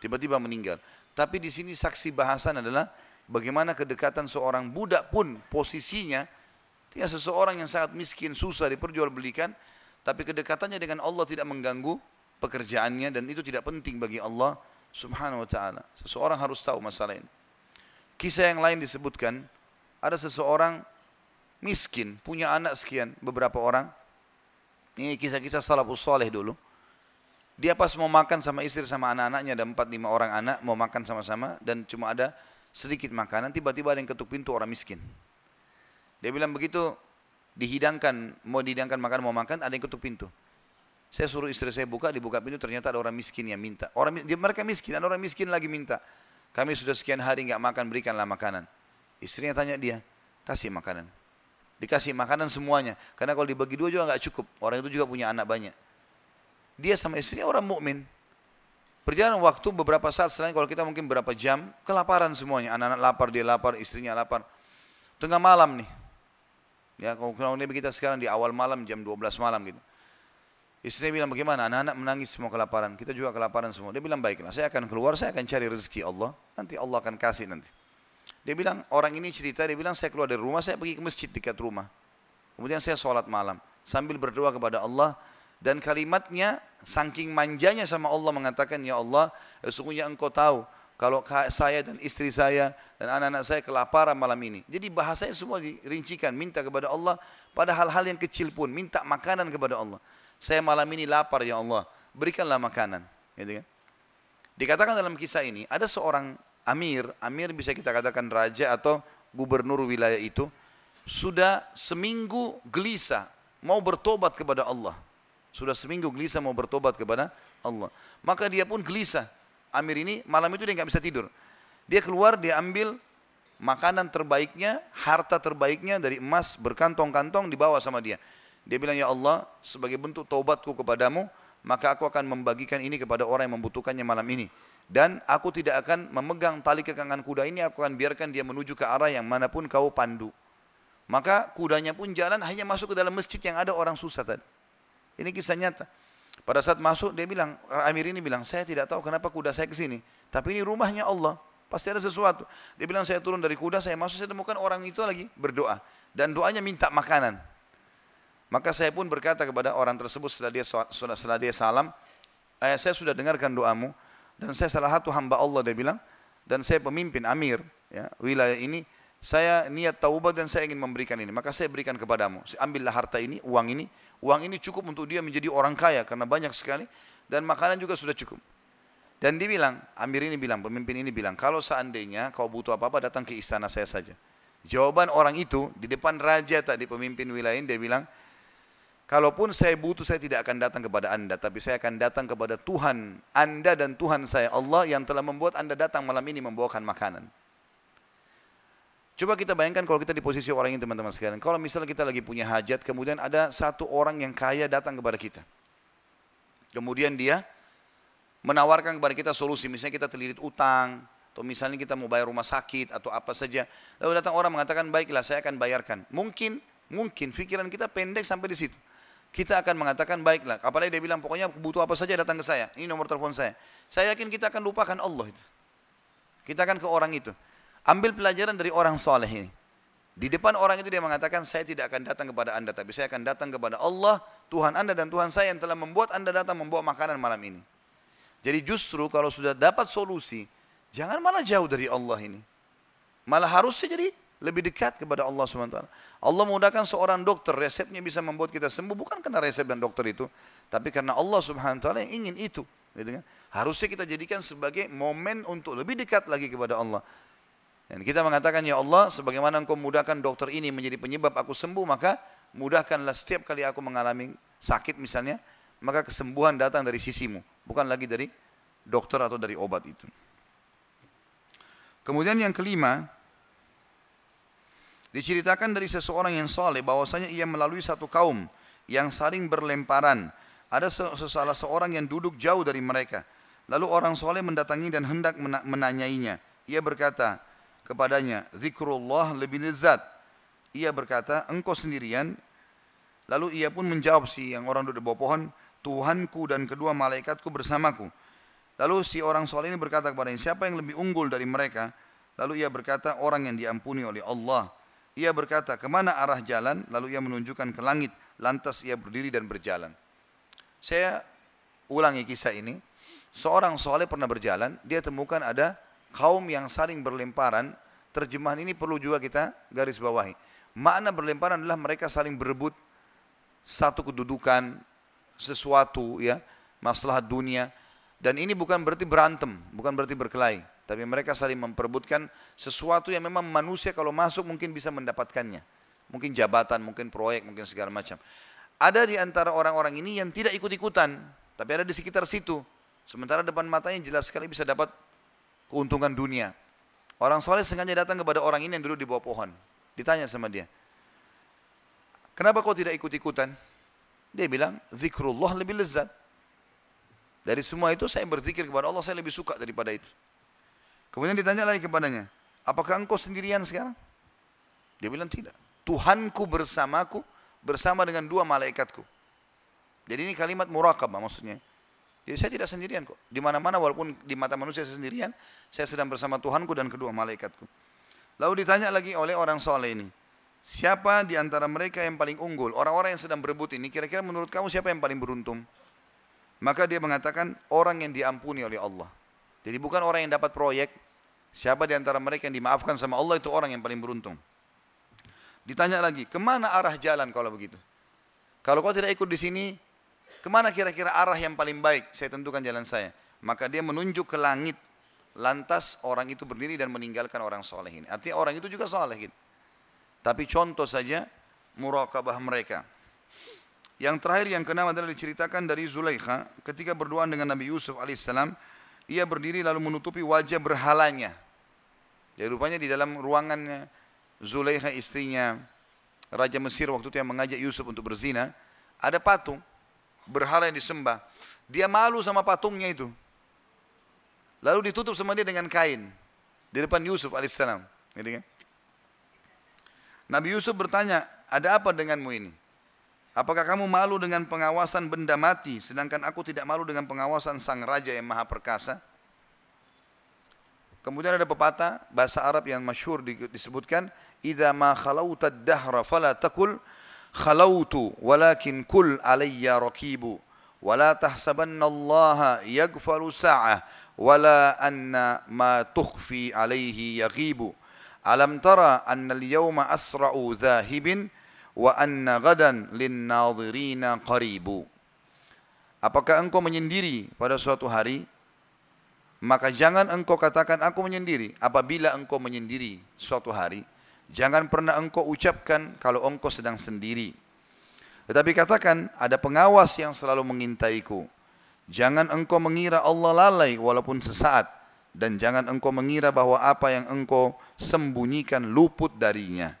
Tiba-tiba meninggal. Tapi di sini saksi bahasan adalah bagaimana kedekatan seorang budak pun posisinya dia seseorang yang sangat miskin, susah diperjualbelikan, tapi kedekatannya dengan Allah tidak mengganggu pekerjaannya dan itu tidak penting bagi Allah Subhanahu wa taala. Seseorang harus tahu masalah ini. Kisah yang lain disebutkan ada seseorang miskin, punya anak sekian, beberapa orang. Ini kisah-kisah salafus soleh dulu. Dia pas mau makan sama istri sama anak-anaknya, ada empat lima orang anak mau makan sama-sama dan cuma ada sedikit makanan, tiba-tiba ada yang ketuk pintu orang miskin. Dia bilang begitu dihidangkan, mau dihidangkan makan mau makan, ada yang ketuk pintu. Saya suruh istri saya buka, dibuka pintu ternyata ada orang miskin yang minta. Orang dia mereka miskin, ada orang miskin lagi minta. Kami sudah sekian hari nggak makan, berikanlah makanan. Istrinya tanya dia, kasih makanan. Dikasih makanan semuanya. Karena kalau dibagi dua juga nggak cukup. Orang itu juga punya anak banyak. Dia sama istrinya orang mukmin. Perjalanan waktu beberapa saat selain kalau kita mungkin berapa jam, kelaparan semuanya. Anak-anak lapar, dia lapar, istrinya lapar. Tengah malam nih. Ya, kalau kurang kita sekarang di awal malam jam 12 malam gitu. Istrinya bilang bagaimana? Anak-anak menangis semua kelaparan. Kita juga kelaparan semua. Dia bilang baiklah, saya akan keluar, saya akan cari rezeki Allah. Nanti Allah akan kasih nanti. Dia bilang, orang ini cerita, dia bilang saya keluar dari rumah, saya pergi ke masjid dekat rumah. Kemudian saya sholat malam, sambil berdoa kepada Allah, dan kalimatnya, saking manjanya sama Allah mengatakan, Ya Allah, sesungguhnya engkau tahu, kalau saya dan istri saya dan anak-anak saya kelaparan malam ini. Jadi bahasanya semua dirincikan, minta kepada Allah pada hal-hal yang kecil pun, minta makanan kepada Allah. Saya malam ini lapar ya Allah, berikanlah makanan. Gitu kan? Dikatakan dalam kisah ini, ada seorang amir, amir bisa kita katakan raja atau gubernur wilayah itu, sudah seminggu gelisah mau bertobat kepada Allah. Sudah seminggu gelisah mau bertobat kepada Allah. Maka dia pun gelisah. Amir ini malam itu dia nggak bisa tidur. Dia keluar, dia ambil makanan terbaiknya, harta terbaiknya dari emas berkantong-kantong dibawa sama dia. Dia bilang, ya Allah, sebagai bentuk taubatku kepadamu, maka aku akan membagikan ini kepada orang yang membutuhkannya malam ini dan aku tidak akan memegang tali kekangan kuda ini aku akan biarkan dia menuju ke arah yang mana pun kau pandu maka kudanya pun jalan hanya masuk ke dalam masjid yang ada orang susah tadi ini kisah nyata. Pada saat masuk dia bilang Amir ini bilang saya tidak tahu kenapa kuda saya ke sini tapi ini rumahnya Allah. Pasti ada sesuatu. Dia bilang saya turun dari kuda saya masuk saya temukan orang itu lagi berdoa. Dan doanya minta makanan. Maka saya pun berkata kepada orang tersebut setelah dia setelah dia salam eh, saya sudah dengarkan doamu dan saya salah satu hamba Allah dia bilang dan saya pemimpin amir ya, wilayah ini. Saya niat taubat dan saya ingin memberikan ini. Maka saya berikan kepadamu. Ambillah harta ini uang ini uang ini cukup untuk dia menjadi orang kaya karena banyak sekali dan makanan juga sudah cukup dan dia bilang amir ini bilang pemimpin ini bilang kalau seandainya kau butuh apa-apa datang ke istana saya saja jawaban orang itu di depan raja tadi pemimpin wilayah ini dia bilang Kalaupun saya butuh, saya tidak akan datang kepada anda. Tapi saya akan datang kepada Tuhan anda dan Tuhan saya. Allah yang telah membuat anda datang malam ini membawakan makanan. Coba kita bayangkan kalau kita di posisi orang ini teman-teman sekalian. Kalau misalnya kita lagi punya hajat, kemudian ada satu orang yang kaya datang kepada kita. Kemudian dia menawarkan kepada kita solusi. Misalnya kita terlilit utang, atau misalnya kita mau bayar rumah sakit, atau apa saja. Lalu datang orang mengatakan, baiklah saya akan bayarkan. Mungkin, mungkin pikiran kita pendek sampai di situ. Kita akan mengatakan, baiklah. Apalagi dia bilang, pokoknya butuh apa saja datang ke saya. Ini nomor telepon saya. Saya yakin kita akan lupakan Allah itu. Kita akan ke orang itu. Ambil pelajaran dari orang soleh ini. Di depan orang itu dia mengatakan, saya tidak akan datang kepada anda, tapi saya akan datang kepada Allah, Tuhan anda dan Tuhan saya yang telah membuat anda datang membawa makanan malam ini. Jadi justru kalau sudah dapat solusi, jangan malah jauh dari Allah ini. Malah harusnya jadi lebih dekat kepada Allah SWT. Allah mudahkan seorang dokter, resepnya bisa membuat kita sembuh, bukan karena resep dan dokter itu, tapi karena Allah SWT yang ingin itu. Gitu kan? Harusnya kita jadikan sebagai momen untuk lebih dekat lagi kepada Allah. Dan kita mengatakan, Ya Allah, sebagaimana engkau mudahkan dokter ini menjadi penyebab aku sembuh, maka mudahkanlah setiap kali aku mengalami sakit misalnya, maka kesembuhan datang dari sisimu, bukan lagi dari dokter atau dari obat itu. Kemudian yang kelima, diceritakan dari seseorang yang soleh bahwasanya ia melalui satu kaum yang saling berlemparan. Ada sesalah seorang yang duduk jauh dari mereka. Lalu orang soleh mendatangi dan hendak menanyainya. Ia berkata, kepadanya, zikrullah lebih lezat. Ia berkata, engkau sendirian. Lalu ia pun menjawab si yang orang duduk di bawah pohon, Tuhanku dan kedua malaikatku bersamaku. Lalu si orang soleh ini berkata kepadanya, siapa yang lebih unggul dari mereka? Lalu ia berkata, orang yang diampuni oleh Allah. Ia berkata, ke mana arah jalan? Lalu ia menunjukkan ke langit. Lantas ia berdiri dan berjalan. Saya ulangi kisah ini. Seorang soleh pernah berjalan, dia temukan ada kaum yang saling berlemparan, terjemahan ini perlu juga kita garis bawahi. Makna berlemparan adalah mereka saling berebut satu kedudukan, sesuatu ya, masalah dunia. Dan ini bukan berarti berantem, bukan berarti berkelahi. Tapi mereka saling memperebutkan sesuatu yang memang manusia kalau masuk mungkin bisa mendapatkannya. Mungkin jabatan, mungkin proyek, mungkin segala macam. Ada di antara orang-orang ini yang tidak ikut-ikutan, tapi ada di sekitar situ. Sementara depan matanya jelas sekali bisa dapat keuntungan dunia. Orang soleh sengaja datang kepada orang ini yang duduk di bawah pohon. Ditanya sama dia, kenapa kau tidak ikut-ikutan? Dia bilang, zikrullah lebih lezat. Dari semua itu saya berzikir kepada Allah, saya lebih suka daripada itu. Kemudian ditanya lagi kepadanya, apakah engkau sendirian sekarang? Dia bilang tidak. Tuhanku bersamaku, bersama dengan dua malaikatku. Jadi ini kalimat murakabah maksudnya. Jadi saya tidak sendirian kok. Di mana-mana walaupun di mata manusia saya sendirian, saya sedang bersama Tuhanku dan kedua malaikatku. Lalu ditanya lagi oleh orang soleh ini, siapa di antara mereka yang paling unggul? Orang-orang yang sedang berebut ini, kira-kira menurut kamu siapa yang paling beruntung? Maka dia mengatakan orang yang diampuni oleh Allah. Jadi bukan orang yang dapat proyek, siapa di antara mereka yang dimaafkan sama Allah itu orang yang paling beruntung. Ditanya lagi, ke mana arah jalan kalau begitu? Kalau kau tidak ikut di sini, Ke mana kira-kira arah yang paling baik? Saya tentukan jalan saya. Maka dia menunjuk ke langit. Lantas orang itu berdiri dan meninggalkan orang soleh ini. Artinya orang itu juga soleh gitu. Tapi contoh saja murakabah mereka. Yang terakhir yang keenam adalah diceritakan dari Zulaikha ketika berduaan dengan Nabi Yusuf alaihissalam. Ia berdiri lalu menutupi wajah berhalanya. Jadi rupanya di dalam ruangannya Zulaikha istrinya Raja Mesir waktu itu yang mengajak Yusuf untuk berzina. Ada patung berhala yang disembah. Dia malu sama patungnya itu. Lalu ditutup sama dia dengan kain. Di depan Yusuf alaihissalam. Kan? Nabi Yusuf bertanya, ada apa denganmu ini? Apakah kamu malu dengan pengawasan benda mati, sedangkan aku tidak malu dengan pengawasan sang raja yang maha perkasa? Kemudian ada pepatah bahasa Arab yang masyhur disebutkan, "Idza ma khalauta ad-dahra fala takul khalautu walakin kul alayya rakibu wala tahsabanna Allah yaghfalu sa'ah wala anna ma tukhfi alayhi yaghibu alam tara anna al-yawma asra'u dhahibin wa anna gadan lin-nadhirina qaribu Apakah engkau menyendiri pada suatu hari? Maka jangan engkau katakan aku menyendiri apabila engkau menyendiri suatu hari. Jangan pernah engkau ucapkan kalau engkau sedang sendiri. Tetapi katakan ada pengawas yang selalu mengintaiku. Jangan engkau mengira Allah lalai walaupun sesaat. Dan jangan engkau mengira bahwa apa yang engkau sembunyikan luput darinya.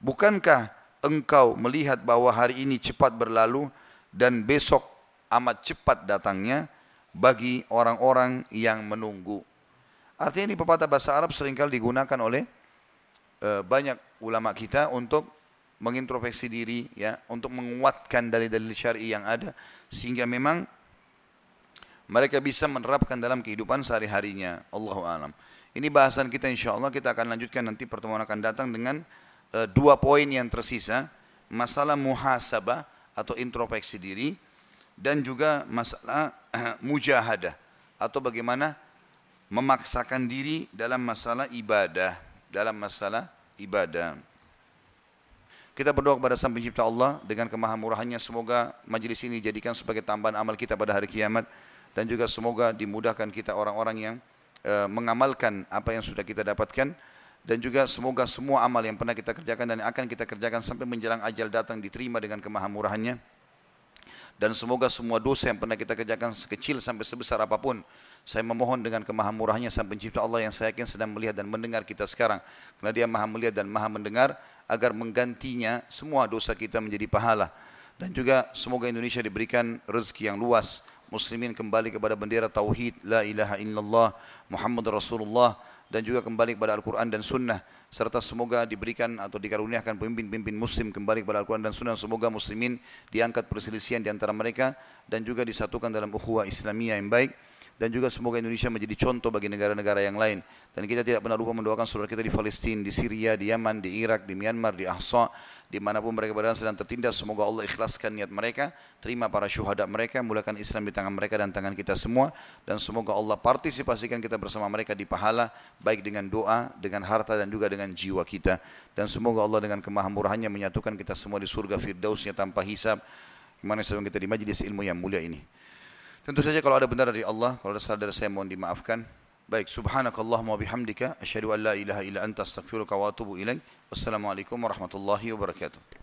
Bukankah engkau melihat bahwa hari ini cepat berlalu dan besok amat cepat datangnya bagi orang-orang yang menunggu. Artinya ini pepatah bahasa Arab sering kali digunakan oleh e, banyak ulama kita untuk mengintrospeksi diri ya, untuk menguatkan dalil-dalil syar'i yang ada sehingga memang mereka bisa menerapkan dalam kehidupan sehari-harinya. Allahu alam. Ini bahasan kita insya Allah kita akan lanjutkan nanti pertemuan akan datang dengan uh, dua poin yang tersisa. Masalah muhasabah atau introspeksi diri dan juga masalah mujahadah atau bagaimana memaksakan diri dalam masalah ibadah. Dalam masalah ibadah. Kita berdoa kepada Sang Pencipta Allah dengan kemahamurahannya semoga majlis ini dijadikan sebagai tambahan amal kita pada hari kiamat dan juga semoga dimudahkan kita orang-orang yang Eh, mengamalkan apa yang sudah kita dapatkan dan juga semoga semua amal yang pernah kita kerjakan dan akan kita kerjakan sampai menjelang ajal datang diterima dengan kemahamurahannya dan semoga semua dosa yang pernah kita kerjakan sekecil sampai sebesar apa pun saya memohon dengan kemahamurahannya sang pencipta Allah yang saya yakin sedang melihat dan mendengar kita sekarang. Karena dia maha melihat dan maha mendengar agar menggantinya semua dosa kita menjadi pahala. Dan juga semoga Indonesia diberikan rezeki yang luas. Muslimin kembali kepada bendera tauhid la ilaha illallah Muhammad Rasulullah dan juga kembali kepada Al-Quran dan Sunnah. Serta semoga diberikan atau dikaruniakan pemimpin-pemimpin muslim kembali kepada Al-Quran dan Sunnah. Semoga muslimin diangkat perselisihan di antara mereka dan juga disatukan dalam ukhuwah Islamiyah yang baik dan juga semoga Indonesia menjadi contoh bagi negara-negara yang lain. Dan kita tidak pernah lupa mendoakan saudara kita di Palestina, di Syria, di Yaman, di Irak, di Myanmar, di Ahsa, di mana pun mereka berada sedang tertindas. Semoga Allah ikhlaskan niat mereka, terima para syuhada mereka, mulakan Islam di tangan mereka dan tangan kita semua. Dan semoga Allah partisipasikan kita bersama mereka di pahala, baik dengan doa, dengan harta dan juga dengan jiwa kita. Dan semoga Allah dengan kemahamurahannya menyatukan kita semua di surga firdausnya tanpa hisab. Gimana sebelum kita di majlis ilmu yang mulia ini. Tentu saja kalau ada benar dari Allah, kalau ada salah dari saya mohon dimaafkan. Baik, subhanakallahumma bihamdika asyhadu an la ilaha illa anta astaghfiruka wa atubu ilaik. Wassalamualaikum warahmatullahi wabarakatuh.